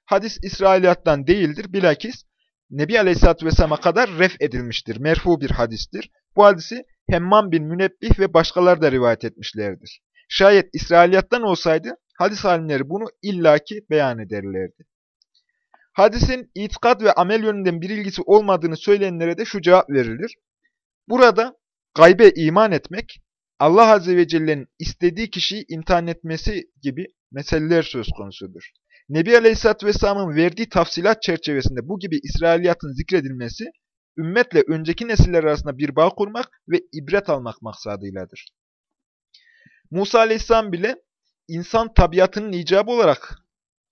Hadis İsrailiyattan değildir, bilakis Nebi Aleyhisselatü Vesselam'a kadar ref edilmiştir, merfu bir hadistir. Bu hadisi Hemmam bin Münebbih ve başkaları da rivayet etmişlerdir. Şayet İsrailiyattan olsaydı hadis alimleri bunu illaki beyan ederlerdi. Hadisin itikat ve amel yönünden bir ilgisi olmadığını söyleyenlere de şu cevap verilir. Burada gaybe iman etmek, Allah Azze ve Celle'nin istediği kişiyi imtihan etmesi gibi meseleler söz konusudur. Nebi Aleyhisselatü Vesselam'ın verdiği tafsilat çerçevesinde bu gibi İsrailiyatın zikredilmesi, ümmetle önceki nesiller arasında bir bağ kurmak ve ibret almak maksadıyladır. Musa Aleyhisselam bile insan tabiatının icabı olarak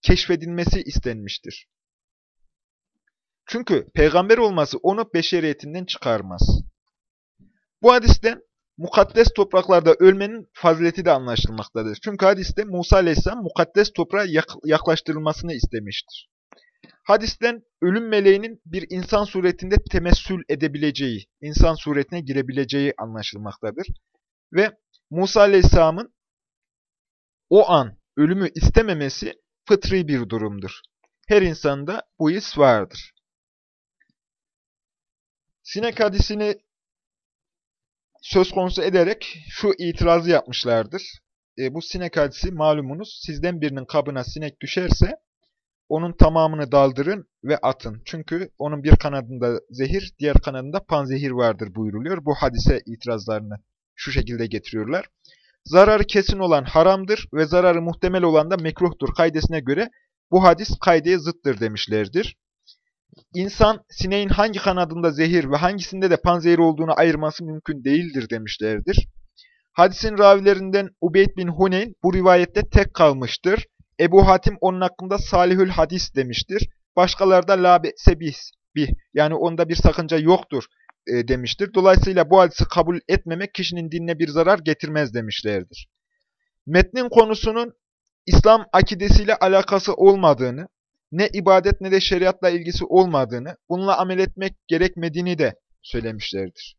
keşfedilmesi istenmiştir. Çünkü peygamber olması onu beşeriyetinden çıkarmaz. Bu hadisten mukaddes topraklarda ölmenin fazileti de anlaşılmaktadır. Çünkü hadiste Musa Aleyhisselam mukaddes toprağa yaklaştırılmasını istemiştir. Hadisten ölüm meleğinin bir insan suretinde temessül edebileceği, insan suretine girebileceği anlaşılmaktadır. Ve Musa Aleyhisselam'ın o an ölümü istememesi fıtri bir durumdur. Her insanda bu his vardır. Sinek hadisini söz konusu ederek şu itirazı yapmışlardır. E, bu sinek hadisi malumunuz sizden birinin kabına sinek düşerse onun tamamını daldırın ve atın. Çünkü onun bir kanadında zehir, diğer kanadında panzehir vardır buyruluyor. Bu hadise itirazlarını şu şekilde getiriyorlar. Zararı kesin olan haramdır ve zararı muhtemel olan da mekruhtur kaydesine göre bu hadis kaydeye zıttır demişlerdir. İnsan sineğin hangi kanadında zehir ve hangisinde de panzehir olduğunu ayırması mümkün değildir demişlerdir. Hadisin ravilerinden Ubeyd bin Huneyn bu rivayette tek kalmıştır. Ebu Hatim onun hakkında salihül hadis demiştir. Başkaları da la sebis bih yani onda bir sakınca yoktur e, demiştir. Dolayısıyla bu hadisi kabul etmemek kişinin dinine bir zarar getirmez demişlerdir. Metnin konusunun İslam akidesiyle alakası olmadığını, ne ibadet ne de şeriatla ilgisi olmadığını, bununla amel etmek gerekmediğini de söylemişlerdir.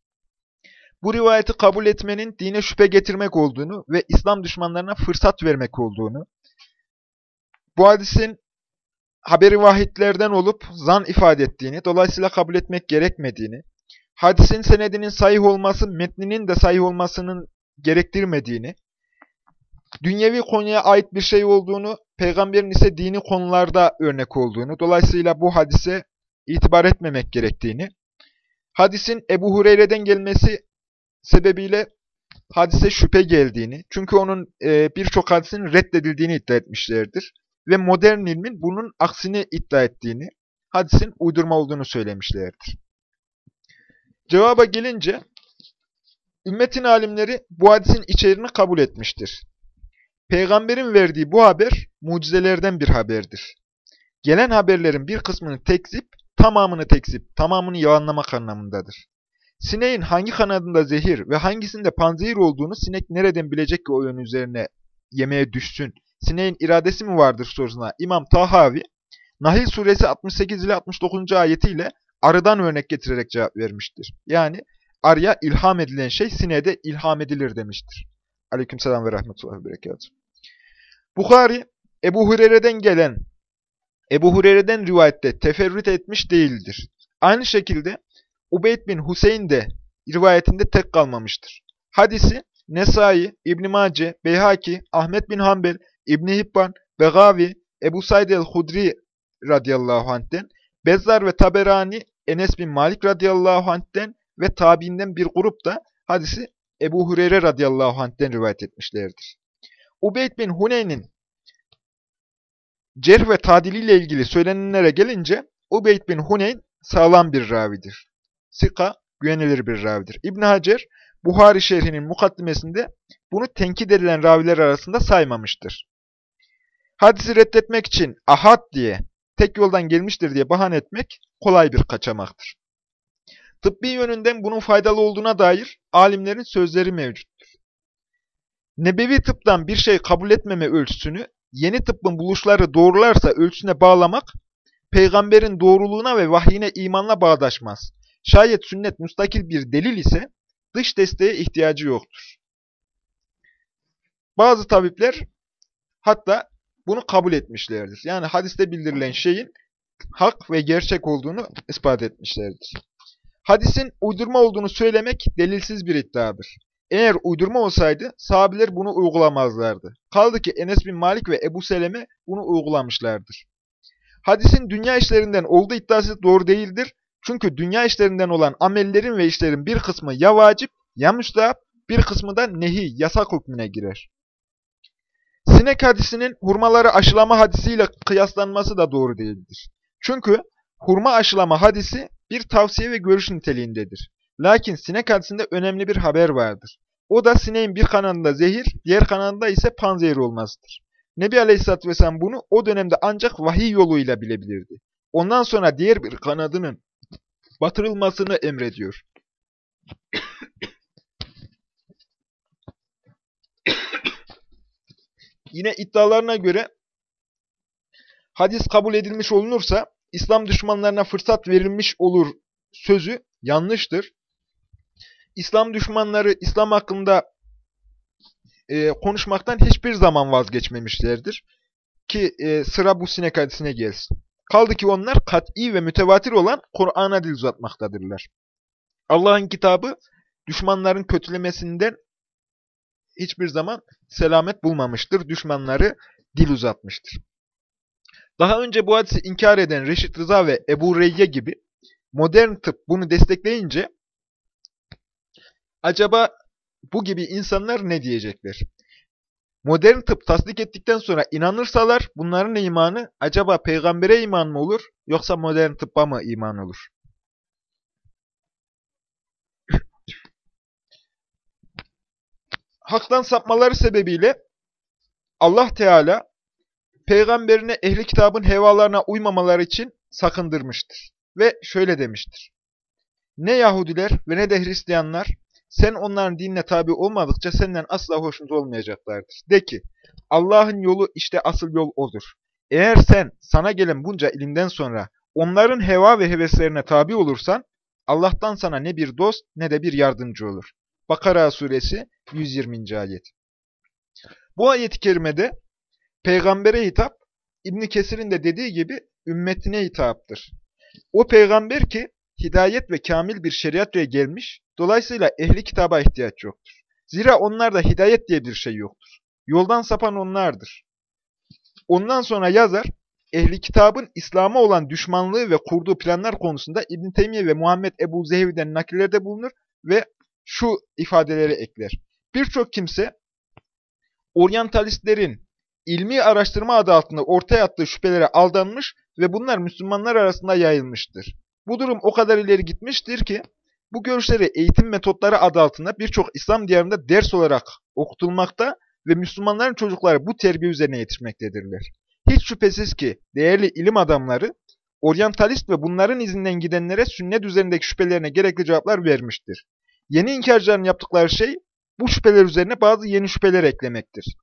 Bu rivayeti kabul etmenin dine şüphe getirmek olduğunu ve İslam düşmanlarına fırsat vermek olduğunu, bu hadisin haberi vahitlerden olup zan ifade ettiğini, dolayısıyla kabul etmek gerekmediğini, hadisin senedinin sahih olması, metninin de sahih olmasının gerektirmediğini, dünyevi konuya ait bir şey olduğunu, peygamberin ise dini konularda örnek olduğunu, dolayısıyla bu hadise itibar etmemek gerektiğini, hadisin Ebu Hureyre'den gelmesi sebebiyle hadise şüphe geldiğini, çünkü onun e, birçok hadisin reddedildiğini iddia etmişlerdir ve modern ilmin bunun aksini iddia ettiğini, hadisin uydurma olduğunu söylemişlerdir. Cevaba gelince, ümmetin alimleri bu hadisin içeriğini kabul etmiştir. Peygamberin verdiği bu haber, mucizelerden bir haberdir. Gelen haberlerin bir kısmını tekzip, tamamını tekzip, tamamını yalanlamak anlamındadır. Sineğin hangi kanadında zehir ve hangisinde panzehir olduğunu sinek nereden bilecek ki o yön üzerine yemeğe düşsün? Sineğin iradesi mi vardır sorusuna İmam Tahavi, Nahil suresi 68 ile 69. ayetiyle arıdan örnek getirerek cevap vermiştir. Yani arıya ilham edilen şey sineğe de ilham edilir demiştir. Aleykümselam ve rahmetullahi ve berekatuhu. Bukhari, Ebu Hureyre'den gelen, Ebu Hureyre'den rivayette teferrüt etmiş değildir. Aynı şekilde Ubeyd bin Hüseyin de rivayetinde tek kalmamıştır. Hadisi Nesai, İbn Mace, Beyhaki, Ahmet bin Hanbel, İbn Hibban, Begavi, Ebu Said el-Hudri radıyallahu anh'ten, Bezzar ve Taberani, Enes bin Malik radıyallahu anh'ten ve tabiinden bir grup da hadisi Ebu Hureyre radıyallahu anh'ten rivayet etmişlerdir. Ubeyd bin Huneyn'in cerh ve tadiliyle ilgili söylenenlere gelince Ubeyd bin Huneyn sağlam bir ravidir. Sika güvenilir bir ravidir. İbn Hacer Buhari şerhinin mukaddimesinde bunu tenkit edilen raviler arasında saymamıştır. Hadisi reddetmek için ahad diye, tek yoldan gelmiştir diye bahane etmek kolay bir kaçamaktır. Tıbbi yönünden bunun faydalı olduğuna dair alimlerin sözleri mevcuttur. Nebevi tıptan bir şey kabul etmeme ölçüsünü yeni tıbbın buluşları doğrularsa ölçüsüne bağlamak, peygamberin doğruluğuna ve vahyine imanla bağdaşmaz. Şayet sünnet müstakil bir delil ise dış desteğe ihtiyacı yoktur. Bazı tabipler hatta bunu kabul etmişlerdir. Yani hadiste bildirilen şeyin hak ve gerçek olduğunu ispat etmişlerdir. Hadisin uydurma olduğunu söylemek delilsiz bir iddiadır. Eğer uydurma olsaydı sahabiler bunu uygulamazlardı. Kaldı ki Enes bin Malik ve Ebu Seleme bunu uygulamışlardır. Hadisin dünya işlerinden olduğu iddiası doğru değildir. Çünkü dünya işlerinden olan amellerin ve işlerin bir kısmı ya vacip ya müstahap, bir kısmı da nehi, yasak hükmüne girer. Sinek hadisinin hurmaları aşılama hadisiyle kıyaslanması da doğru değildir. Çünkü hurma aşılama hadisi bir tavsiye ve görüş niteliğindedir. Lakin sinek hadisinde önemli bir haber vardır. O da sineğin bir kanadında zehir, diğer kanadında ise panzehir olmasıdır. Nebi Aleyhisselatü Vesselam bunu o dönemde ancak vahiy yoluyla bilebilirdi. Ondan sonra diğer bir kanadının batırılmasını emrediyor. Yine iddialarına göre hadis kabul edilmiş olunursa İslam düşmanlarına fırsat verilmiş olur sözü yanlıştır. İslam düşmanları İslam hakkında e, konuşmaktan hiçbir zaman vazgeçmemişlerdir. Ki e, sıra bu sinek hadisine gelsin. Kaldı ki onlar kat'i ve mütevatir olan Kur'an'a dil uzatmaktadırlar. Allah'ın kitabı düşmanların kötülemesinden hiçbir zaman selamet bulmamıştır. Düşmanları dil uzatmıştır. Daha önce bu hadisi inkar eden Reşit Rıza ve Ebu Reyye gibi modern tıp bunu destekleyince acaba bu gibi insanlar ne diyecekler? Modern tıp tasdik ettikten sonra inanırsalar bunların imanı acaba peygambere iman mı olur yoksa modern tıbba mı iman olur? Haktan sapmaları sebebiyle Allah Teala peygamberine ehli kitabın hevalarına uymamaları için sakındırmıştır. Ve şöyle demiştir. Ne Yahudiler ve ne de Hristiyanlar sen onların dinine tabi olmadıkça senden asla hoşnut olmayacaklardır. De ki, Allah'ın yolu işte asıl yol odur. Eğer sen sana gelen bunca ilimden sonra onların heva ve heveslerine tabi olursan, Allah'tan sana ne bir dost ne de bir yardımcı olur. Bakara suresi 120. ayet. Bu ayet-i kerimede peygambere hitap, İbn Kesir'in de dediği gibi ümmetine hitaptır. O peygamber ki hidayet ve kamil bir şeriatla gelmiş, dolayısıyla ehli kitaba ihtiyaç yoktur. Zira onlarda hidayet diye bir şey yoktur. Yoldan sapan onlardır. Ondan sonra yazar, ehli kitabın İslam'a olan düşmanlığı ve kurduğu planlar konusunda İbn Teymiye ve Muhammed Ebu Zehvi'den nakillerde bulunur ve şu ifadeleri ekler. Birçok kimse oryantalistlerin ilmi araştırma adı altında ortaya attığı şüphelere aldanmış ve bunlar Müslümanlar arasında yayılmıştır. Bu durum o kadar ileri gitmiştir ki bu görüşleri eğitim metotları adı altında birçok İslam diyarında ders olarak okutulmakta ve Müslümanların çocukları bu terbiye üzerine yetişmektedirler. Hiç şüphesiz ki değerli ilim adamları, oryantalist ve bunların izinden gidenlere sünnet üzerindeki şüphelerine gerekli cevaplar vermiştir. Yeni inkarcıların yaptıkları şey, bu şüpheler üzerine bazı yeni şüpheler eklemektir.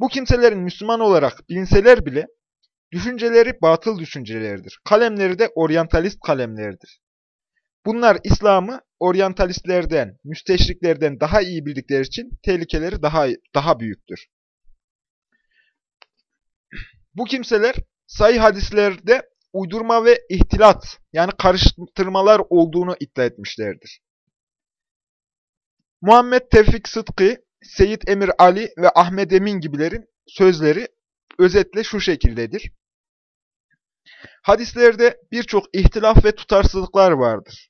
Bu kimselerin Müslüman olarak bilinseler bile, düşünceleri batıl düşüncelerdir. Kalemleri de oryantalist kalemlerdir. Bunlar İslam'ı oryantalistlerden, müsteşriklerden daha iyi bildikleri için tehlikeleri daha daha büyüktür. Bu kimseler sayı hadislerde uydurma ve ihtilat yani karıştırmalar olduğunu iddia etmişlerdir. Muhammed Tevfik Sıtkı, Seyyid Emir Ali ve Ahmet Emin gibilerin sözleri özetle şu şekildedir. Hadislerde birçok ihtilaf ve tutarsızlıklar vardır.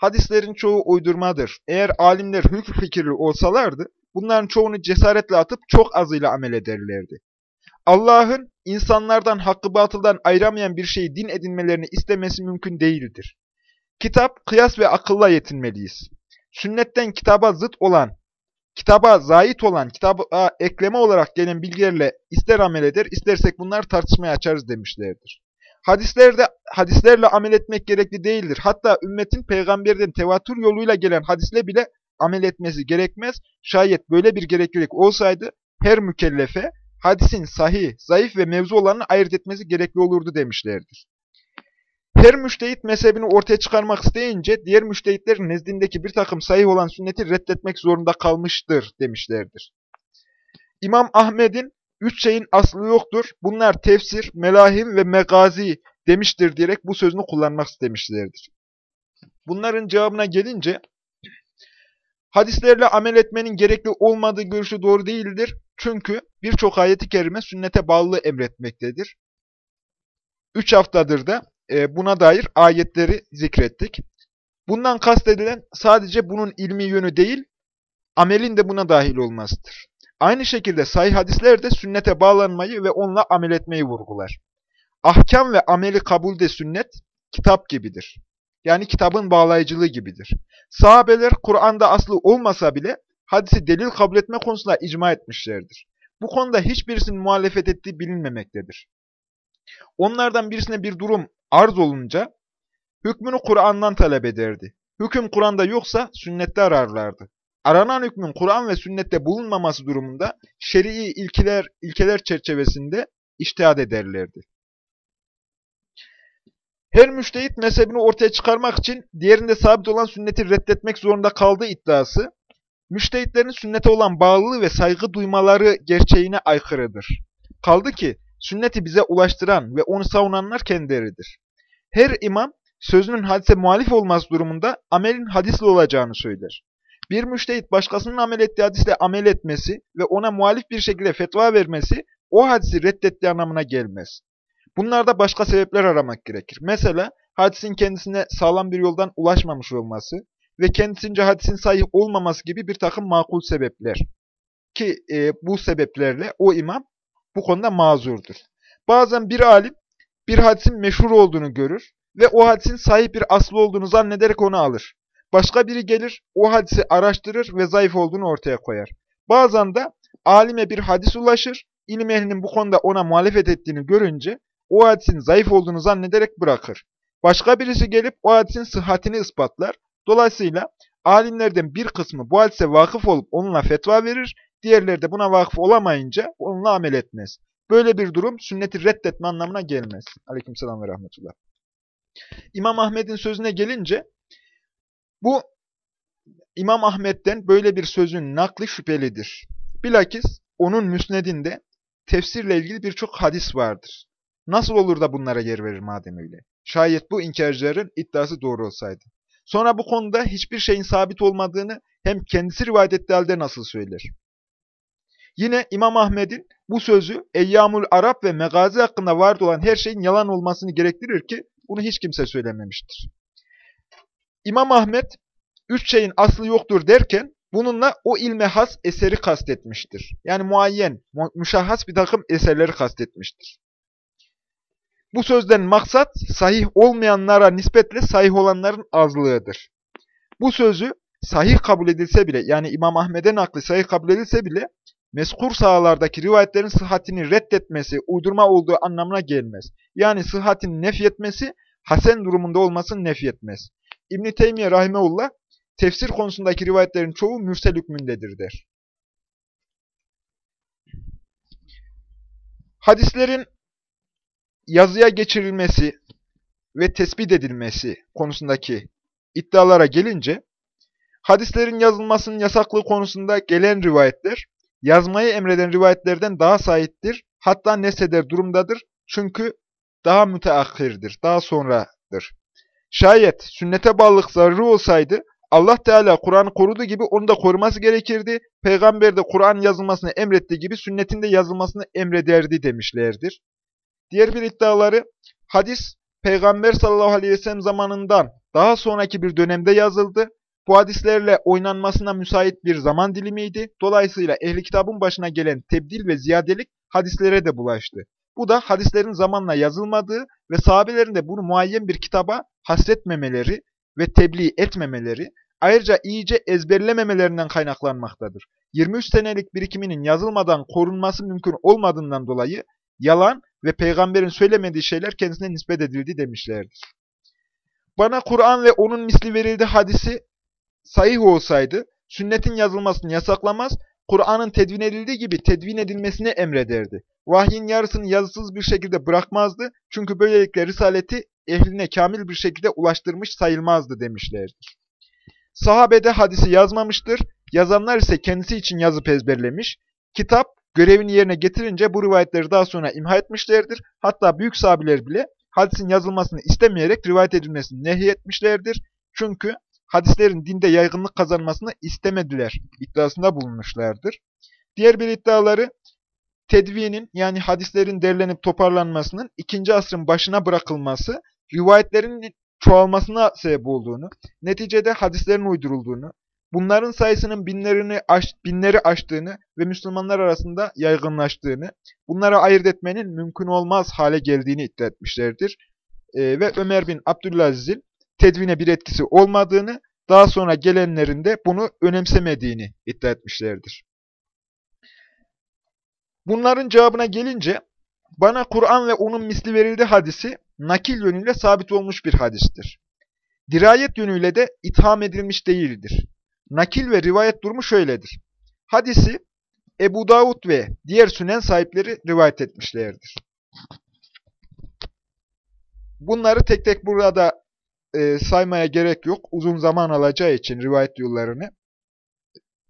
Hadislerin çoğu uydurmadır. Eğer alimler hüküm fikirli olsalardı, bunların çoğunu cesaretle atıp çok azıyla amel ederlerdi. Allah'ın insanlardan hakkı batıldan ayıramayan bir şeyi din edinmelerini istemesi mümkün değildir. Kitap, kıyas ve akılla yetinmeliyiz. Sünnetten kitaba zıt olan, kitaba zait olan, kitaba ekleme olarak gelen bilgilerle ister amel eder, istersek bunlar tartışmaya açarız demişlerdir. Hadislerde hadislerle amel etmek gerekli değildir. Hatta ümmetin peygamberden tevatür yoluyla gelen hadisle bile amel etmesi gerekmez. Şayet böyle bir gereklilik olsaydı her mükellefe hadisin sahih, zayıf ve mevzu olanını ayırt etmesi gerekli olurdu demişlerdir. Her müştehit mezhebini ortaya çıkarmak isteyince diğer müştehitlerin nezdindeki bir takım sahih olan sünneti reddetmek zorunda kalmıştır demişlerdir. İmam Ahmed'in üç şeyin aslı yoktur. Bunlar tefsir, melahim ve megazi demiştir diyerek bu sözünü kullanmak istemişlerdir. Bunların cevabına gelince hadislerle amel etmenin gerekli olmadığı görüşü doğru değildir. Çünkü birçok ayeti kerime sünnete bağlı emretmektedir. Üç haftadır da e, buna dair ayetleri zikrettik. Bundan kastedilen sadece bunun ilmi yönü değil, amelin de buna dahil olmasıdır. Aynı şekilde sahih hadisler de sünnete bağlanmayı ve onunla amel etmeyi vurgular. Ahkam ve ameli kabulde sünnet, kitap gibidir. Yani kitabın bağlayıcılığı gibidir. Sahabeler Kur'an'da aslı olmasa bile hadisi delil kabul etme konusunda icma etmişlerdir. Bu konuda hiçbirisinin muhalefet ettiği bilinmemektedir. Onlardan birisine bir durum arz olunca hükmünü Kur'an'dan talep ederdi. Hüküm Kur'an'da yoksa sünnette ararlardı. Aranan hükmün Kur'an ve sünnette bulunmaması durumunda şer'i ilkeler, ilkeler çerçevesinde iştihad ederlerdi. Her müştehit mezhebini ortaya çıkarmak için diğerinde sabit olan sünneti reddetmek zorunda kaldığı iddiası, müştehitlerin sünnete olan bağlılığı ve saygı duymaları gerçeğine aykırıdır. Kaldı ki sünneti bize ulaştıran ve onu savunanlar kendileridir. Her imam sözünün hadise muhalif olması durumunda amelin hadisle olacağını söyler. Bir müştehit başkasının amel ettiği hadisle amel etmesi ve ona muhalif bir şekilde fetva vermesi o hadisi reddettiği anlamına gelmez. Bunlarda başka sebepler aramak gerekir. Mesela hadisin kendisine sağlam bir yoldan ulaşmamış olması ve kendisince hadisin sahih olmaması gibi bir takım makul sebepler. Ki e, bu sebeplerle o imam bu konuda mazurdur. Bazen bir alim bir hadisin meşhur olduğunu görür ve o hadisin sahih bir aslı olduğunu zannederek onu alır. Başka biri gelir, o hadisi araştırır ve zayıf olduğunu ortaya koyar. Bazen de alime bir hadis ulaşır, ilim ehlinin bu konuda ona muhalefet ettiğini görünce o hadisin zayıf olduğunu zannederek bırakır. Başka birisi gelip o hadisin sıhhatini ispatlar. Dolayısıyla alimlerden bir kısmı bu hadise vakıf olup onunla fetva verir, diğerleri de buna vakıf olamayınca onunla amel etmez. Böyle bir durum sünneti reddetme anlamına gelmez. Aleykümselam ve rahmetullah. İmam Ahmet'in sözüne gelince, bu İmam Ahmet'ten böyle bir sözün nakli şüphelidir. Bilakis onun müsnedinde tefsirle ilgili birçok hadis vardır. Nasıl olur da bunlara yer verir madem öyle? Şayet bu inkarcıların iddiası doğru olsaydı. Sonra bu konuda hiçbir şeyin sabit olmadığını hem kendisi rivayet ettiği halde nasıl söyler? Yine İmam Ahmed'in bu sözü Eyyamul Arap ve Megazi hakkında var olan her şeyin yalan olmasını gerektirir ki bunu hiç kimse söylememiştir. İmam Ahmed üç şeyin aslı yoktur derken bununla o ilme has eseri kastetmiştir. Yani muayyen, müşahhas bir takım eserleri kastetmiştir. Bu sözden maksat sahih olmayanlara nispetle sahih olanların azlığıdır. Bu sözü sahih kabul edilse bile yani İmam Ahmed'e nakli sahih kabul edilse bile meskur sahalardaki rivayetlerin sıhhatini reddetmesi, uydurma olduğu anlamına gelmez. Yani sıhhatini nefyetmesi, hasen durumunda olmasını nefyetmez. İbn-i Teymiye Rahimeullah, tefsir konusundaki rivayetlerin çoğu mürsel hükmündedir der. Hadislerin yazıya geçirilmesi ve tespit edilmesi konusundaki iddialara gelince, hadislerin yazılmasının yasaklığı konusunda gelen rivayetler, yazmayı emreden rivayetlerden daha sahiptir, hatta neseder durumdadır. Çünkü daha müteakhirdir, daha sonradır. Şayet sünnete bağlılık zararı olsaydı, Allah Teala Kur'an'ı koruduğu gibi onu da koruması gerekirdi. Peygamber de Kur'an yazılmasını emrettiği gibi sünnetin de yazılmasını emrederdi demişlerdir. Diğer bir iddiaları, hadis Peygamber sallallahu aleyhi ve sellem zamanından daha sonraki bir dönemde yazıldı. Hadislerle oynanmasına müsait bir zaman dilimiydi. Dolayısıyla ehli kitabın başına gelen tebdil ve ziyadelik hadislere de bulaştı. Bu da hadislerin zamanla yazılmadığı ve sahabelerin de bunu muayyen bir kitaba hasretmemeleri ve tebliğ etmemeleri, ayrıca iyice ezberlememelerinden kaynaklanmaktadır. 23 senelik birikiminin yazılmadan korunması mümkün olmadığından dolayı yalan ve peygamberin söylemediği şeyler kendisine nispet edildi demişlerdir. Bana Kur'an ve onun misli verildi hadisi sahih olsaydı, sünnetin yazılmasını yasaklamaz, Kur'an'ın tedvin edildiği gibi tedvin edilmesini emrederdi. Vahyin yarısını yazısız bir şekilde bırakmazdı, çünkü böylelikle risaleti ehline kamil bir şekilde ulaştırmış sayılmazdı demişlerdir. Sahabede hadisi yazmamıştır, yazanlar ise kendisi için yazıp ezberlemiş. Kitap görevini yerine getirince bu rivayetleri daha sonra imha etmişlerdir. Hatta büyük sahabiler bile hadisin yazılmasını istemeyerek rivayet edilmesini nehyetmişlerdir. Çünkü hadislerin dinde yaygınlık kazanmasını istemediler iddiasında bulunmuşlardır. Diğer bir iddiaları tedvinin yani hadislerin derlenip toparlanmasının ikinci asrın başına bırakılması, rivayetlerin çoğalmasına sebep olduğunu, neticede hadislerin uydurulduğunu, bunların sayısının binlerini aş, binleri aştığını ve Müslümanlar arasında yaygınlaştığını, bunlara ayırt etmenin mümkün olmaz hale geldiğini iddia etmişlerdir. E, ve Ömer bin Abdülaziz'in tedvine bir etkisi olmadığını, daha sonra gelenlerin de bunu önemsemediğini iddia etmişlerdir. Bunların cevabına gelince, bana Kur'an ve onun misli verildi hadisi, nakil yönüyle sabit olmuş bir hadistir. Dirayet yönüyle de itham edilmiş değildir. Nakil ve rivayet durumu şöyledir. Hadisi Ebu Davud ve diğer sünen sahipleri rivayet etmişlerdir. Bunları tek tek burada e, saymaya gerek yok. Uzun zaman alacağı için rivayet yollarını.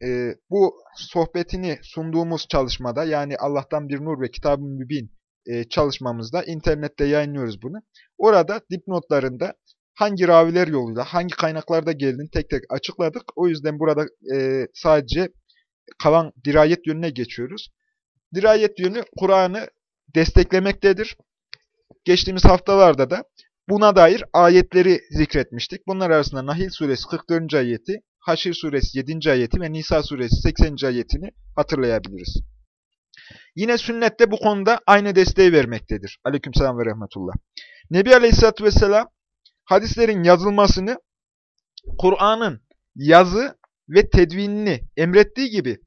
E, bu sohbetini sunduğumuz çalışmada yani Allah'tan bir nur ve kitab-ı mübin e, çalışmamızda internette yayınlıyoruz bunu. Orada dipnotlarında hangi raviler yoluyla, hangi kaynaklarda geldiğini tek tek açıkladık. O yüzden burada e, sadece kalan dirayet yönüne geçiyoruz. Dirayet yönü Kur'an'ı desteklemektedir. Geçtiğimiz haftalarda da buna dair ayetleri zikretmiştik. Bunlar arasında Nahil suresi 44. ayeti, Haşir suresi 7. ayeti ve Nisa suresi 80. ayetini hatırlayabiliriz. Yine sünnette bu konuda aynı desteği vermektedir. Aleykümselam ve rahmetullah. Nebi Aleyhisselatü Vesselam hadislerin yazılmasını Kur'an'ın yazı ve tedvinini emrettiği gibi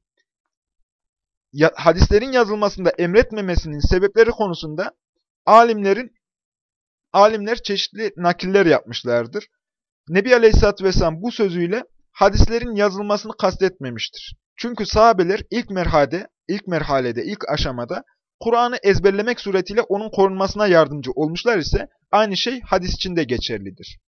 hadislerin yazılmasında emretmemesinin sebepleri konusunda alimlerin alimler çeşitli nakiller yapmışlardır. Nebi Aleyhisselatü Vesselam bu sözüyle hadislerin yazılmasını kastetmemiştir. Çünkü sahabeler ilk merhalede, ilk merhalede, ilk aşamada Kur'an'ı ezberlemek suretiyle onun korunmasına yardımcı olmuşlar ise aynı şey hadis için de geçerlidir.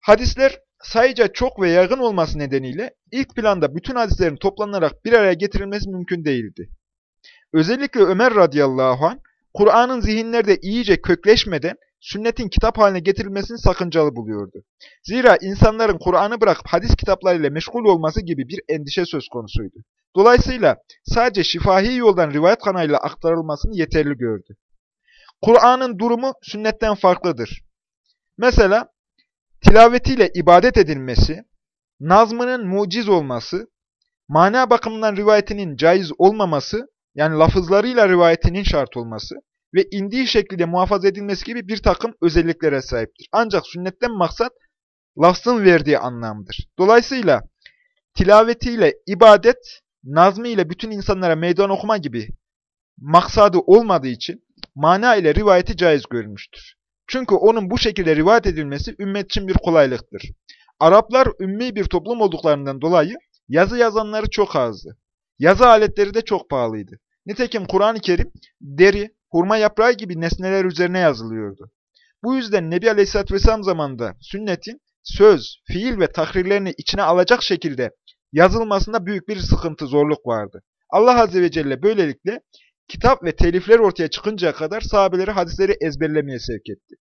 Hadisler sayıca çok ve yaygın olması nedeniyle ilk planda bütün hadislerin toplanarak bir araya getirilmesi mümkün değildi. Özellikle Ömer radıyallahu anh, Kur'an'ın zihinlerde iyice kökleşmeden sünnetin kitap haline getirilmesini sakıncalı buluyordu. Zira insanların Kur'an'ı bırakıp hadis kitaplarıyla meşgul olması gibi bir endişe söz konusuydu. Dolayısıyla sadece şifahi yoldan rivayet kanalıyla aktarılmasını yeterli gördü. Kur'an'ın durumu sünnetten farklıdır. Mesela tilavetiyle ibadet edilmesi, nazmının muciz olması, mana bakımından rivayetinin caiz olmaması, yani lafızlarıyla rivayetinin şart olması ve indiği şekilde muhafaza edilmesi gibi bir takım özelliklere sahiptir. Ancak sünnetten maksat lafzın verdiği anlamdır. Dolayısıyla tilavetiyle ibadet, nazmı ile bütün insanlara meydan okuma gibi maksadı olmadığı için mana ile rivayeti caiz görmüştür. Çünkü onun bu şekilde rivayet edilmesi ümmet için bir kolaylıktır. Araplar ümmi bir toplum olduklarından dolayı yazı yazanları çok azdı. Yazı aletleri de çok pahalıydı. Nitekim Kur'an-ı Kerim deri, hurma yaprağı gibi nesneler üzerine yazılıyordu. Bu yüzden Nebi Aleyhisselatü Vesselam zamanında sünnetin söz, fiil ve takrirlerini içine alacak şekilde yazılmasında büyük bir sıkıntı, zorluk vardı. Allah Azze ve Celle böylelikle kitap ve telifler ortaya çıkıncaya kadar sahabeleri hadisleri ezberlemeye sevk etti.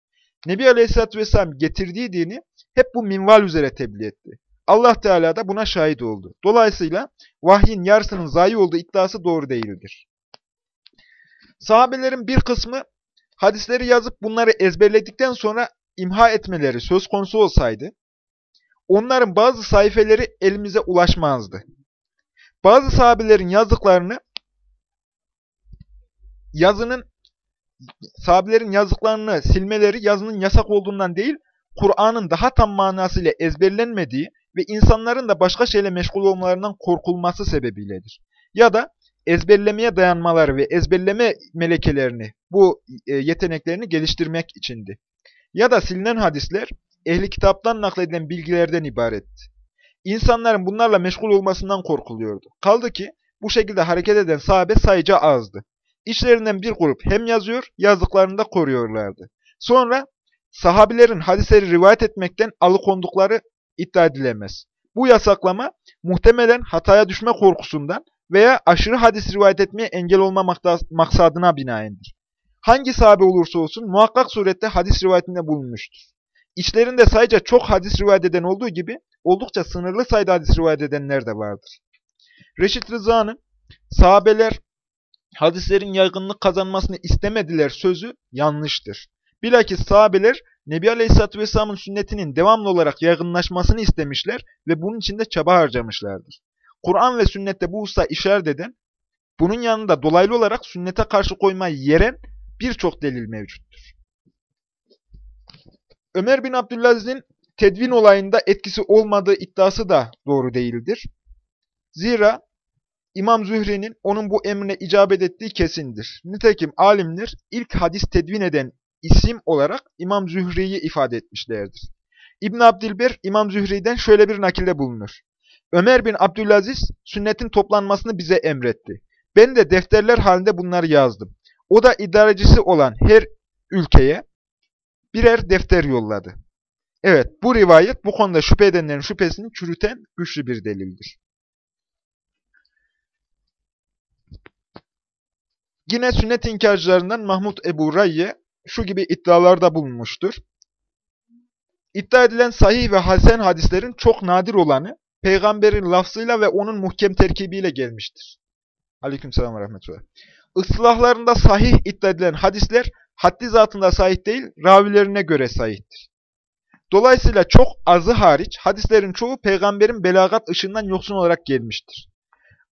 Nebi Aleyhisselatü Vesselam getirdiği dini hep bu minval üzere tebliğ etti. Allah Teala da buna şahit oldu. Dolayısıyla vahyin yarısının zayi olduğu iddiası doğru değildir. Sahabelerin bir kısmı hadisleri yazıp bunları ezberledikten sonra imha etmeleri söz konusu olsaydı, onların bazı sayfeleri elimize ulaşmazdı. Bazı sahabelerin yazdıklarını yazının sahabelerin yazdıklarını silmeleri yazının yasak olduğundan değil, Kur'an'ın daha tam manasıyla ezberlenmediği ve insanların da başka şeyle meşgul olmalarından korkulması sebebiyledir. Ya da ezberlemeye dayanmaları ve ezberleme melekelerini, bu e, yeteneklerini geliştirmek içindi. Ya da silinen hadisler, ehli kitaptan nakledilen bilgilerden ibaretti. İnsanların bunlarla meşgul olmasından korkuluyordu. Kaldı ki bu şekilde hareket eden sahabe sayıca azdı. İçlerinden bir grup hem yazıyor, yazdıklarını da koruyorlardı. Sonra sahabilerin hadisleri rivayet etmekten alıkondukları iddia edilemez. Bu yasaklama muhtemelen hataya düşme korkusundan veya aşırı hadis rivayet etmeye engel olma maksadına binaendir. Hangi sahabe olursa olsun muhakkak surette hadis rivayetinde bulunmuştur. İçlerinde sayıca çok hadis rivayet eden olduğu gibi oldukça sınırlı sayıda hadis rivayet edenler de vardır. Reşit Rıza'nın sahabeler hadislerin yaygınlık kazanmasını istemediler sözü yanlıştır. Bilakis sahabeler Nebi Aleyhisselatü Vesselam'ın sünnetinin devamlı olarak yaygınlaşmasını istemişler ve bunun için de çaba harcamışlardır. Kur'an ve sünnette bu hususa işaret eden, bunun yanında dolaylı olarak sünnete karşı koymayı yeren birçok delil mevcuttur. Ömer bin Abdülaziz'in tedvin olayında etkisi olmadığı iddiası da doğru değildir. Zira İmam Zühri'nin onun bu emrine icabet ettiği kesindir. Nitekim alimler ilk hadis tedvin eden isim olarak İmam Zühri'yi ifade etmişlerdir. İbn Abdilber İmam Zühri'den şöyle bir nakilde bulunur. Ömer bin Abdülaziz sünnetin toplanmasını bize emretti. Ben de defterler halinde bunları yazdım. O da idarecisi olan her ülkeye birer defter yolladı. Evet, bu rivayet bu konuda şüphe edenlerin şüphesini çürüten güçlü bir delildir. Yine sünnet inkarcılarından Mahmud Ebu Rayye şu gibi iddialarda bulunmuştur. İddia edilen sahih ve hasen hadislerin çok nadir olanı, peygamberin lafzıyla ve onun muhkem terkibiyle gelmiştir. Aleykümselam ve rahmetullah. Islahlarında sahih iddia edilen hadisler, haddi zatında sahih değil, ravilerine göre sahihtir. Dolayısıyla çok azı hariç, hadislerin çoğu peygamberin belagat ışığından yoksun olarak gelmiştir.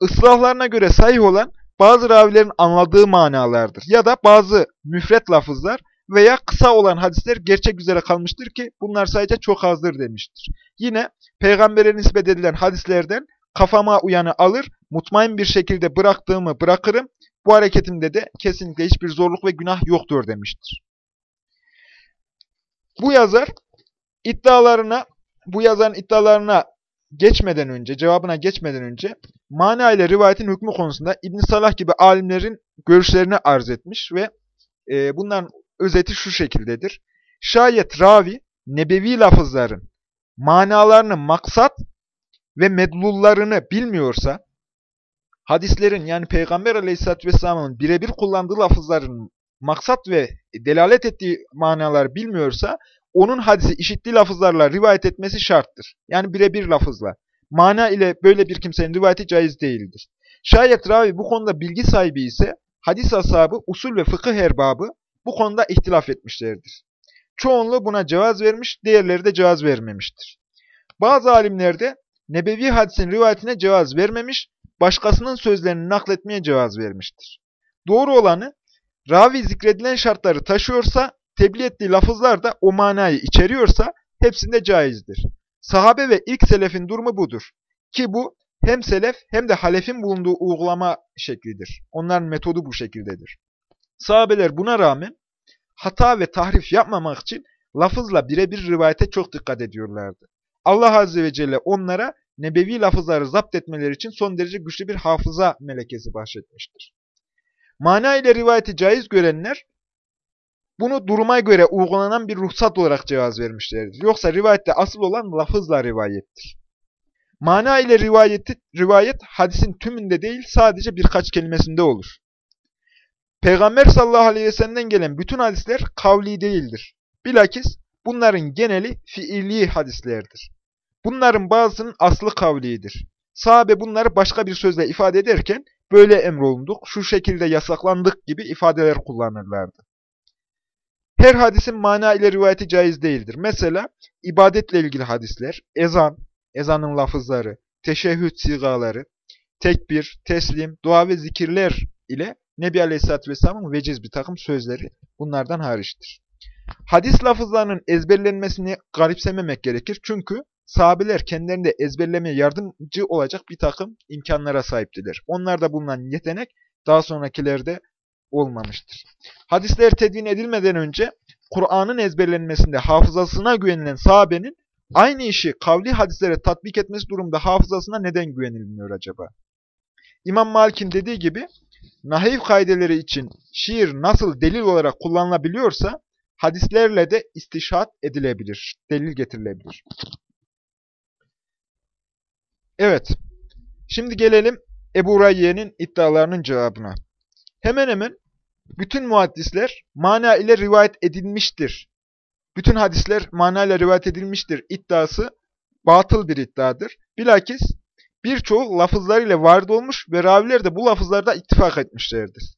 Islahlarına göre sahih olan, bazı ravilerin anladığı manalardır. Ya da bazı müfret lafızlar veya kısa olan hadisler gerçek üzere kalmıştır ki bunlar sadece çok azdır demiştir. Yine peygambere nispet edilen hadislerden kafama uyanı alır, mutmain bir şekilde bıraktığımı bırakırım, bu hareketimde de kesinlikle hiçbir zorluk ve günah yoktur demiştir. Bu yazar iddialarına, bu yazarın iddialarına geçmeden önce, cevabına geçmeden önce mana ile rivayetin hükmü konusunda İbn Salah gibi alimlerin görüşlerini arz etmiş ve e, bunların özeti şu şekildedir. Şayet ravi nebevi lafızların manalarını maksat ve medlullarını bilmiyorsa, hadislerin yani Peygamber aleyhissalatü vesselamın birebir kullandığı lafızların maksat ve delalet ettiği manalar bilmiyorsa, onun hadisi işittiği lafızlarla rivayet etmesi şarttır. Yani birebir lafızla. Mana ile böyle bir kimsenin rivayeti caiz değildir. Şayet ravi bu konuda bilgi sahibi ise hadis ashabı, usul ve fıkıh erbabı bu konuda ihtilaf etmişlerdir. Çoğunluğu buna cevaz vermiş, diğerleri de cevaz vermemiştir. Bazı alimler de Nebevi hadisin rivayetine cevaz vermemiş, başkasının sözlerini nakletmeye cevaz vermiştir. Doğru olanı, ravi zikredilen şartları taşıyorsa, tebliğ ettiği lafızlar da o manayı içeriyorsa hepsinde caizdir. Sahabe ve ilk selefin durumu budur. Ki bu hem selef hem de halefin bulunduğu uygulama şeklidir. Onların metodu bu şekildedir. Sahabeler buna rağmen hata ve tahrif yapmamak için lafızla birebir rivayete çok dikkat ediyorlardı. Allah Azze ve Celle onlara nebevi lafızları zapt etmeleri için son derece güçlü bir hafıza melekesi bahşetmiştir. Mana ile rivayeti caiz görenler bunu duruma göre uygulanan bir ruhsat olarak cevaz vermişlerdir. Yoksa rivayette asıl olan lafızla rivayettir. Mana ile rivayeti, rivayet hadisin tümünde değil sadece birkaç kelimesinde olur. Peygamber sallallahu aleyhi ve sellem'den gelen bütün hadisler kavli değildir. Bilakis bunların geneli fiili hadislerdir. Bunların bazısının aslı kavlidir. Sahabe bunları başka bir sözle ifade ederken böyle emrolunduk, şu şekilde yasaklandık gibi ifadeler kullanırlardı. Her hadisin mana ile rivayeti caiz değildir. Mesela ibadetle ilgili hadisler, ezan, ezanın lafızları, teşehhüd sigaları, tekbir, teslim, dua ve zikirler ile Nebi Aleyhisselatü Vesselam'ın veciz bir takım sözleri bunlardan hariçtir. Hadis lafızlarının ezberlenmesini garipsememek gerekir. Çünkü sahabeler kendilerinde ezberlemeye yardımcı olacak bir takım imkanlara sahiptiler. Onlarda bulunan yetenek daha sonrakilerde olmamıştır. Hadisler tedvin edilmeden önce Kur'an'ın ezberlenmesinde hafızasına güvenilen sahabenin aynı işi kavli hadislere tatbik etmesi durumda hafızasına neden güvenilmiyor acaba? İmam Malik'in dediği gibi nahiv kaideleri için şiir nasıl delil olarak kullanılabiliyorsa hadislerle de istişat edilebilir, delil getirilebilir. Evet, şimdi gelelim Ebu Rayye'nin iddialarının cevabına. Hemen hemen bütün muhaddisler mana ile rivayet edilmiştir. Bütün hadisler mana ile rivayet edilmiştir iddiası batıl bir iddiadır. Bilakis birçoğu lafızlarıyla varid olmuş ve raviler de bu lafızlarda ittifak etmişlerdir.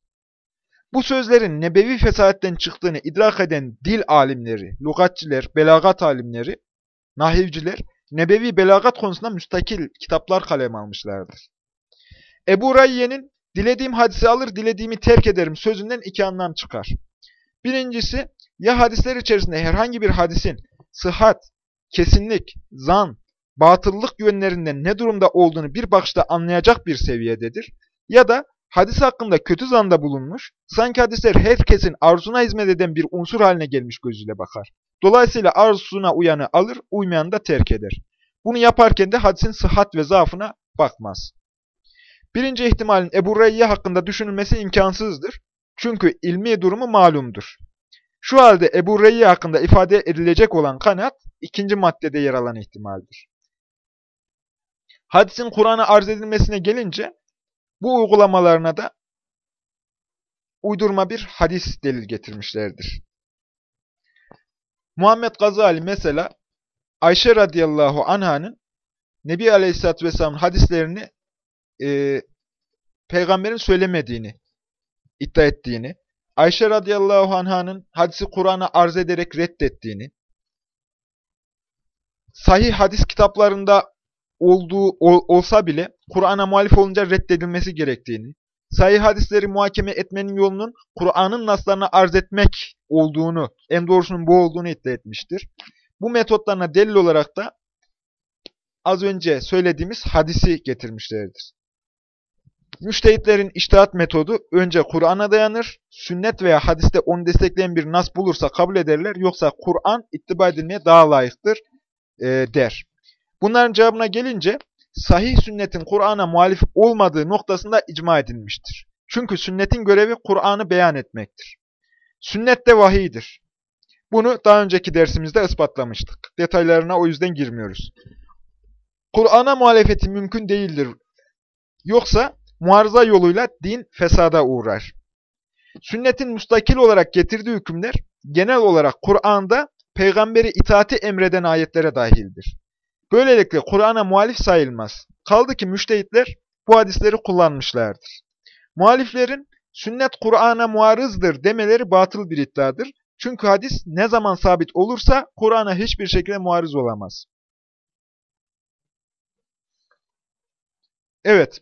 Bu sözlerin nebevi fesayetten çıktığını idrak eden dil alimleri, lugatçiler, belagat alimleri, nahivciler, nebevi belagat konusunda müstakil kitaplar kalem almışlardır. Ebu Rayye'nin dilediğim hadisi alır, dilediğimi terk ederim sözünden iki anlam çıkar. Birincisi, ya hadisler içerisinde herhangi bir hadisin sıhhat, kesinlik, zan, batıllık yönlerinden ne durumda olduğunu bir bakışta anlayacak bir seviyededir. Ya da hadis hakkında kötü zanda bulunmuş, sanki hadisler herkesin arzuna hizmet eden bir unsur haline gelmiş gözüyle bakar. Dolayısıyla arzusuna uyanı alır, uymayanı da terk eder. Bunu yaparken de hadisin sıhhat ve zaafına bakmaz. Birinci ihtimalin Ebu Reyye hakkında düşünülmesi imkansızdır. Çünkü ilmi durumu malumdur. Şu halde Ebu Reyye hakkında ifade edilecek olan kanaat ikinci maddede yer alan ihtimaldir. Hadisin Kur'an'a arz edilmesine gelince bu uygulamalarına da uydurma bir hadis delil getirmişlerdir. Muhammed Gazali mesela Ayşe radıyallahu anh'ın Nebi Aleyhisselatü Vesselam'ın hadislerini e, peygamberin söylemediğini iddia ettiğini, Ayşe radıyallahu anh'ın hadisi Kur'an'a arz ederek reddettiğini, sahih hadis kitaplarında olduğu ol, olsa bile Kur'an'a muhalif olunca reddedilmesi gerektiğini, sahih hadisleri muhakeme etmenin yolunun Kur'an'ın naslarına arz etmek olduğunu, en doğrusunun bu olduğunu iddia etmiştir. Bu metotlarına delil olarak da az önce söylediğimiz hadisi getirmişlerdir. Müştehitlerin iştihat metodu önce Kur'an'a dayanır, sünnet veya hadiste onu destekleyen bir nas bulursa kabul ederler, yoksa Kur'an ittiba edilmeye daha layıktır e, der. Bunların cevabına gelince, sahih sünnetin Kur'an'a muhalif olmadığı noktasında icma edilmiştir. Çünkü sünnetin görevi Kur'an'ı beyan etmektir. Sünnet de vahiydir. Bunu daha önceki dersimizde ispatlamıştık. Detaylarına o yüzden girmiyoruz. Kur'an'a muhalefeti mümkün değildir. Yoksa muarıza yoluyla din fesada uğrar. Sünnetin müstakil olarak getirdiği hükümler genel olarak Kur'an'da peygamberi itaati emreden ayetlere dahildir. Böylelikle Kur'an'a muhalif sayılmaz. Kaldı ki müştehitler bu hadisleri kullanmışlardır. Muhaliflerin sünnet Kur'an'a muarızdır demeleri batıl bir iddiadır. Çünkü hadis ne zaman sabit olursa Kur'an'a hiçbir şekilde muarız olamaz. Evet.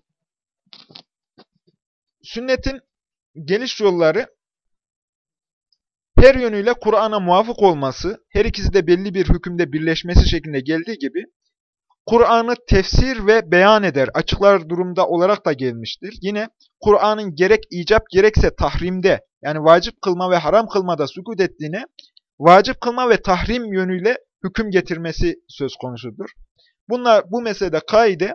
Sünnetin geliş yolları her yönüyle Kur'an'a muvafık olması, her ikisi de belli bir hükümde birleşmesi şeklinde geldiği gibi, Kur'an'ı tefsir ve beyan eder, açıklar durumda olarak da gelmiştir. Yine Kur'an'ın gerek icap gerekse tahrimde, yani vacip kılma ve haram kılmada sükut ettiğine, vacip kılma ve tahrim yönüyle hüküm getirmesi söz konusudur. Bunlar bu meselede kaide,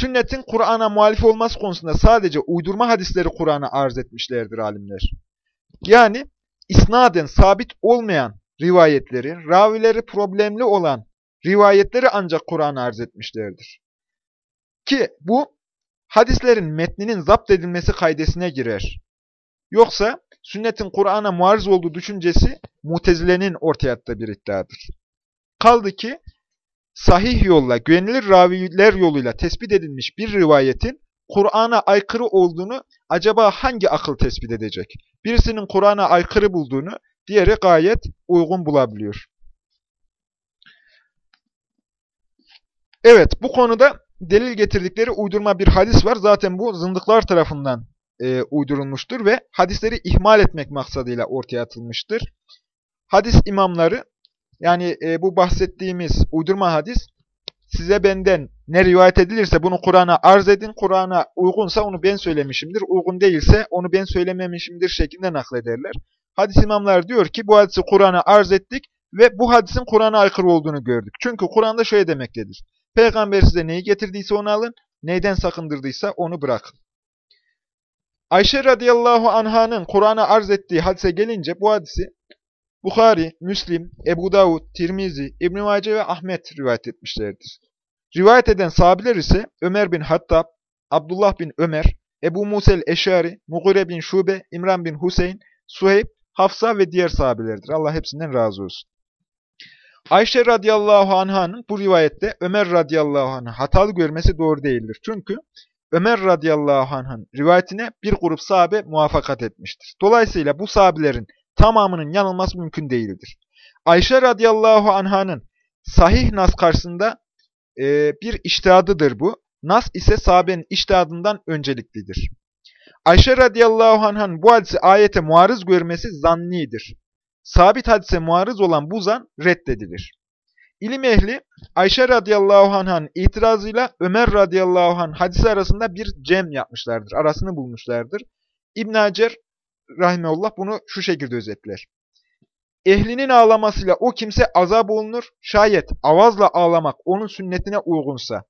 sünnetin Kur'an'a muhalif olması konusunda sadece uydurma hadisleri Kur'an'a arz etmişlerdir alimler. Yani isnaden sabit olmayan rivayetleri, ravileri problemli olan rivayetleri ancak Kur'an'a arz etmişlerdir. Ki bu hadislerin metninin zapt edilmesi kaidesine girer. Yoksa sünnetin Kur'an'a muarız olduğu düşüncesi mutezilenin ortaya attığı bir iddiadır. Kaldı ki sahih yolla, güvenilir raviler yoluyla tespit edilmiş bir rivayetin Kur'an'a aykırı olduğunu acaba hangi akıl tespit edecek? Birisinin Kur'an'a aykırı bulduğunu diğeri gayet uygun bulabiliyor. Evet, bu konuda delil getirdikleri uydurma bir hadis var. Zaten bu zındıklar tarafından e, uydurulmuştur ve hadisleri ihmal etmek maksadıyla ortaya atılmıştır. Hadis imamları, yani e, bu bahsettiğimiz uydurma hadis, size benden ne rivayet edilirse bunu Kur'an'a arz edin. Kur'an'a uygunsa onu ben söylemişimdir. Uygun değilse onu ben söylememişimdir şeklinde naklederler. Hadis imamlar diyor ki bu hadisi Kur'an'a arz ettik ve bu hadisin Kur'an'a aykırı olduğunu gördük. Çünkü Kur'an'da şöyle demektedir. Peygamber size neyi getirdiyse onu alın, neyden sakındırdıysa onu bırakın. Ayşe radıyallahu anhanın Kur'an'a arz ettiği hadise gelince bu hadisi Bukhari, Müslim, Ebu Davud, Tirmizi, İbn-i Mace ve Ahmet rivayet etmişlerdir. Rivayet eden sahabiler ise Ömer bin Hattab, Abdullah bin Ömer, Ebu Musel Eşari, Mugire bin Şube, İmran bin Hüseyin, Suheyb, Hafsa ve diğer sahabelerdir. Allah hepsinden razı olsun. Ayşe radıyallahu anh'ın bu rivayette Ömer radıyallahu anh'ı hatalı görmesi doğru değildir. Çünkü Ömer radıyallahu anh'ın rivayetine bir grup sahabe muvaffakat etmiştir. Dolayısıyla bu sahabelerin tamamının yanılması mümkün değildir. Ayşe radıyallahu anh'ın sahih nas karşısında e, bir iştihadıdır bu. Nas ise sahabenin iştihadından önceliklidir. Ayşe radıyallahu anh'ın bu hadisi ayete muarız görmesi zannidir. Sabit hadise muarız olan bu zan reddedilir. İlim ehli Ayşe radıyallahu anh'ın itirazıyla Ömer radıyallahu anh hadisi arasında bir cem yapmışlardır. Arasını bulmuşlardır. İbn Hacer rahimeullah bunu şu şekilde özetler. Ehlinin ağlamasıyla o kimse azap olunur. Şayet avazla ağlamak onun sünnetine uygunsa.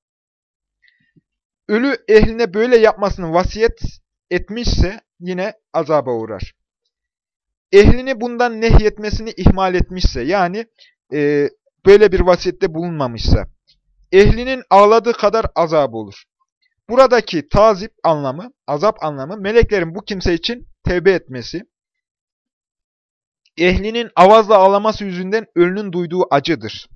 Ölü ehline böyle yapmasını vasiyet etmişse yine azaba uğrar. Ehlini bundan nehyetmesini ihmal etmişse yani e, böyle bir vasiyette bulunmamışsa ehlinin ağladığı kadar azap olur. Buradaki tazip anlamı, azap anlamı meleklerin bu kimse için tevbe etmesi, ehlinin avazla ağlaması yüzünden ölünün duyduğu acıdır.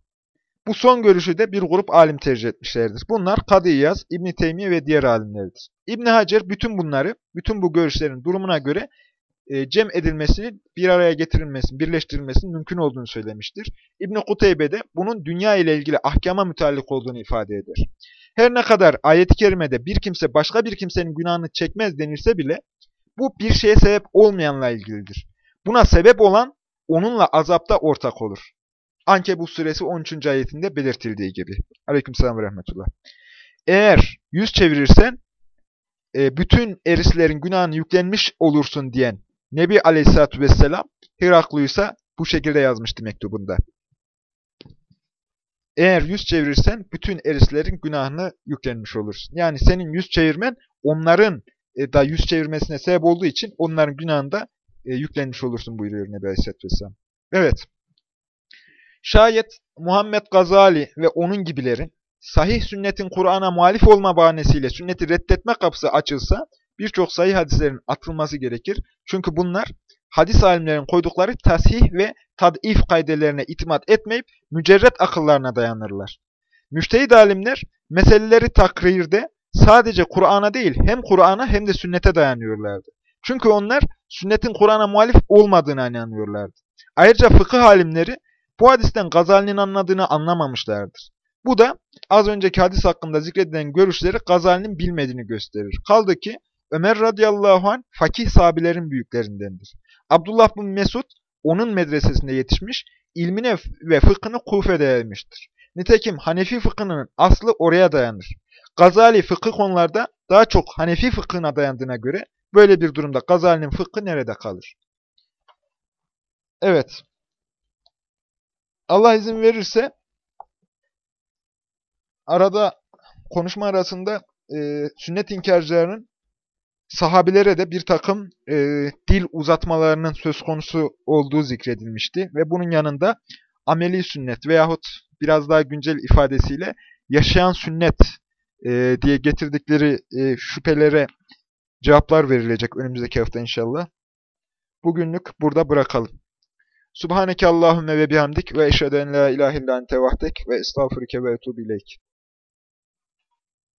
Bu son görüşü de bir grup alim tercih etmişlerdir. Bunlar Kadı İyaz, İbn Teymiye ve diğer alimlerdir. İbn Hacer bütün bunları, bütün bu görüşlerin durumuna göre e, cem edilmesini, bir araya getirilmesinin, birleştirilmesinin mümkün olduğunu söylemiştir. İbn Kuteybe de bunun dünya ile ilgili ahkama müteallik olduğunu ifade eder. Her ne kadar ayet-i kerimede bir kimse başka bir kimsenin günahını çekmez denilse bile bu bir şeye sebep olmayanla ilgilidir. Buna sebep olan onunla azapta ortak olur. Ankebut suresi 13. ayetinde belirtildiği gibi. Aleykümselam ve rahmetullah. Eğer yüz çevirirsen e, bütün erislerin günahını yüklenmiş olursun diyen Nebi Aleyhisselatü Vesselam Hiraklıysa bu şekilde yazmıştı mektubunda. Eğer yüz çevirirsen bütün erislerin günahını yüklenmiş olursun. Yani senin yüz çevirmen onların da yüz çevirmesine sebep olduğu için onların günahında e, yüklenmiş olursun buyuruyor Nebi Aleyhisselatü Vesselam. Evet. Şayet Muhammed Gazali ve onun gibilerin sahih sünnetin Kur'an'a muhalif olma bahanesiyle sünneti reddetme kapısı açılsa birçok sahih hadislerin atılması gerekir. Çünkü bunlar hadis alimlerin koydukları tasih ve tadif kaydelerine itimat etmeyip mücerret akıllarına dayanırlar. Müştehid alimler meseleleri takrirde sadece Kur'an'a değil hem Kur'an'a hem de sünnete dayanıyorlardı. Çünkü onlar sünnetin Kur'an'a muhalif olmadığını inanıyorlardı. Ayrıca fıkıh alimleri bu hadisten Gazali'nin anladığını anlamamışlardır. Bu da az önceki hadis hakkında zikredilen görüşleri Gazali'nin bilmediğini gösterir. Kaldı ki Ömer radıyallahu anh fakih sahabilerin büyüklerindendir. Abdullah bin Mesud onun medresesinde yetişmiş, ilmine ve fıkhını Kufe'de yaymıştır. Nitekim Hanefi fıkhının aslı oraya dayanır. Gazali fıkıh konularda daha çok Hanefi fıkhına dayandığına göre böyle bir durumda Gazali'nin fıkhı nerede kalır? Evet. Allah izin verirse arada konuşma arasında e, sünnet inkarcılarının sahabilere de bir takım e, dil uzatmalarının söz konusu olduğu zikredilmişti. Ve bunun yanında ameli sünnet veyahut biraz daha güncel ifadesiyle yaşayan sünnet e, diye getirdikleri e, şüphelere cevaplar verilecek önümüzdeki hafta inşallah. Bugünlük burada bırakalım. Subhaneke Allahümme ve bihamdik ve eşhedü en la ilahe illa ente ve estağfurike ve etubu.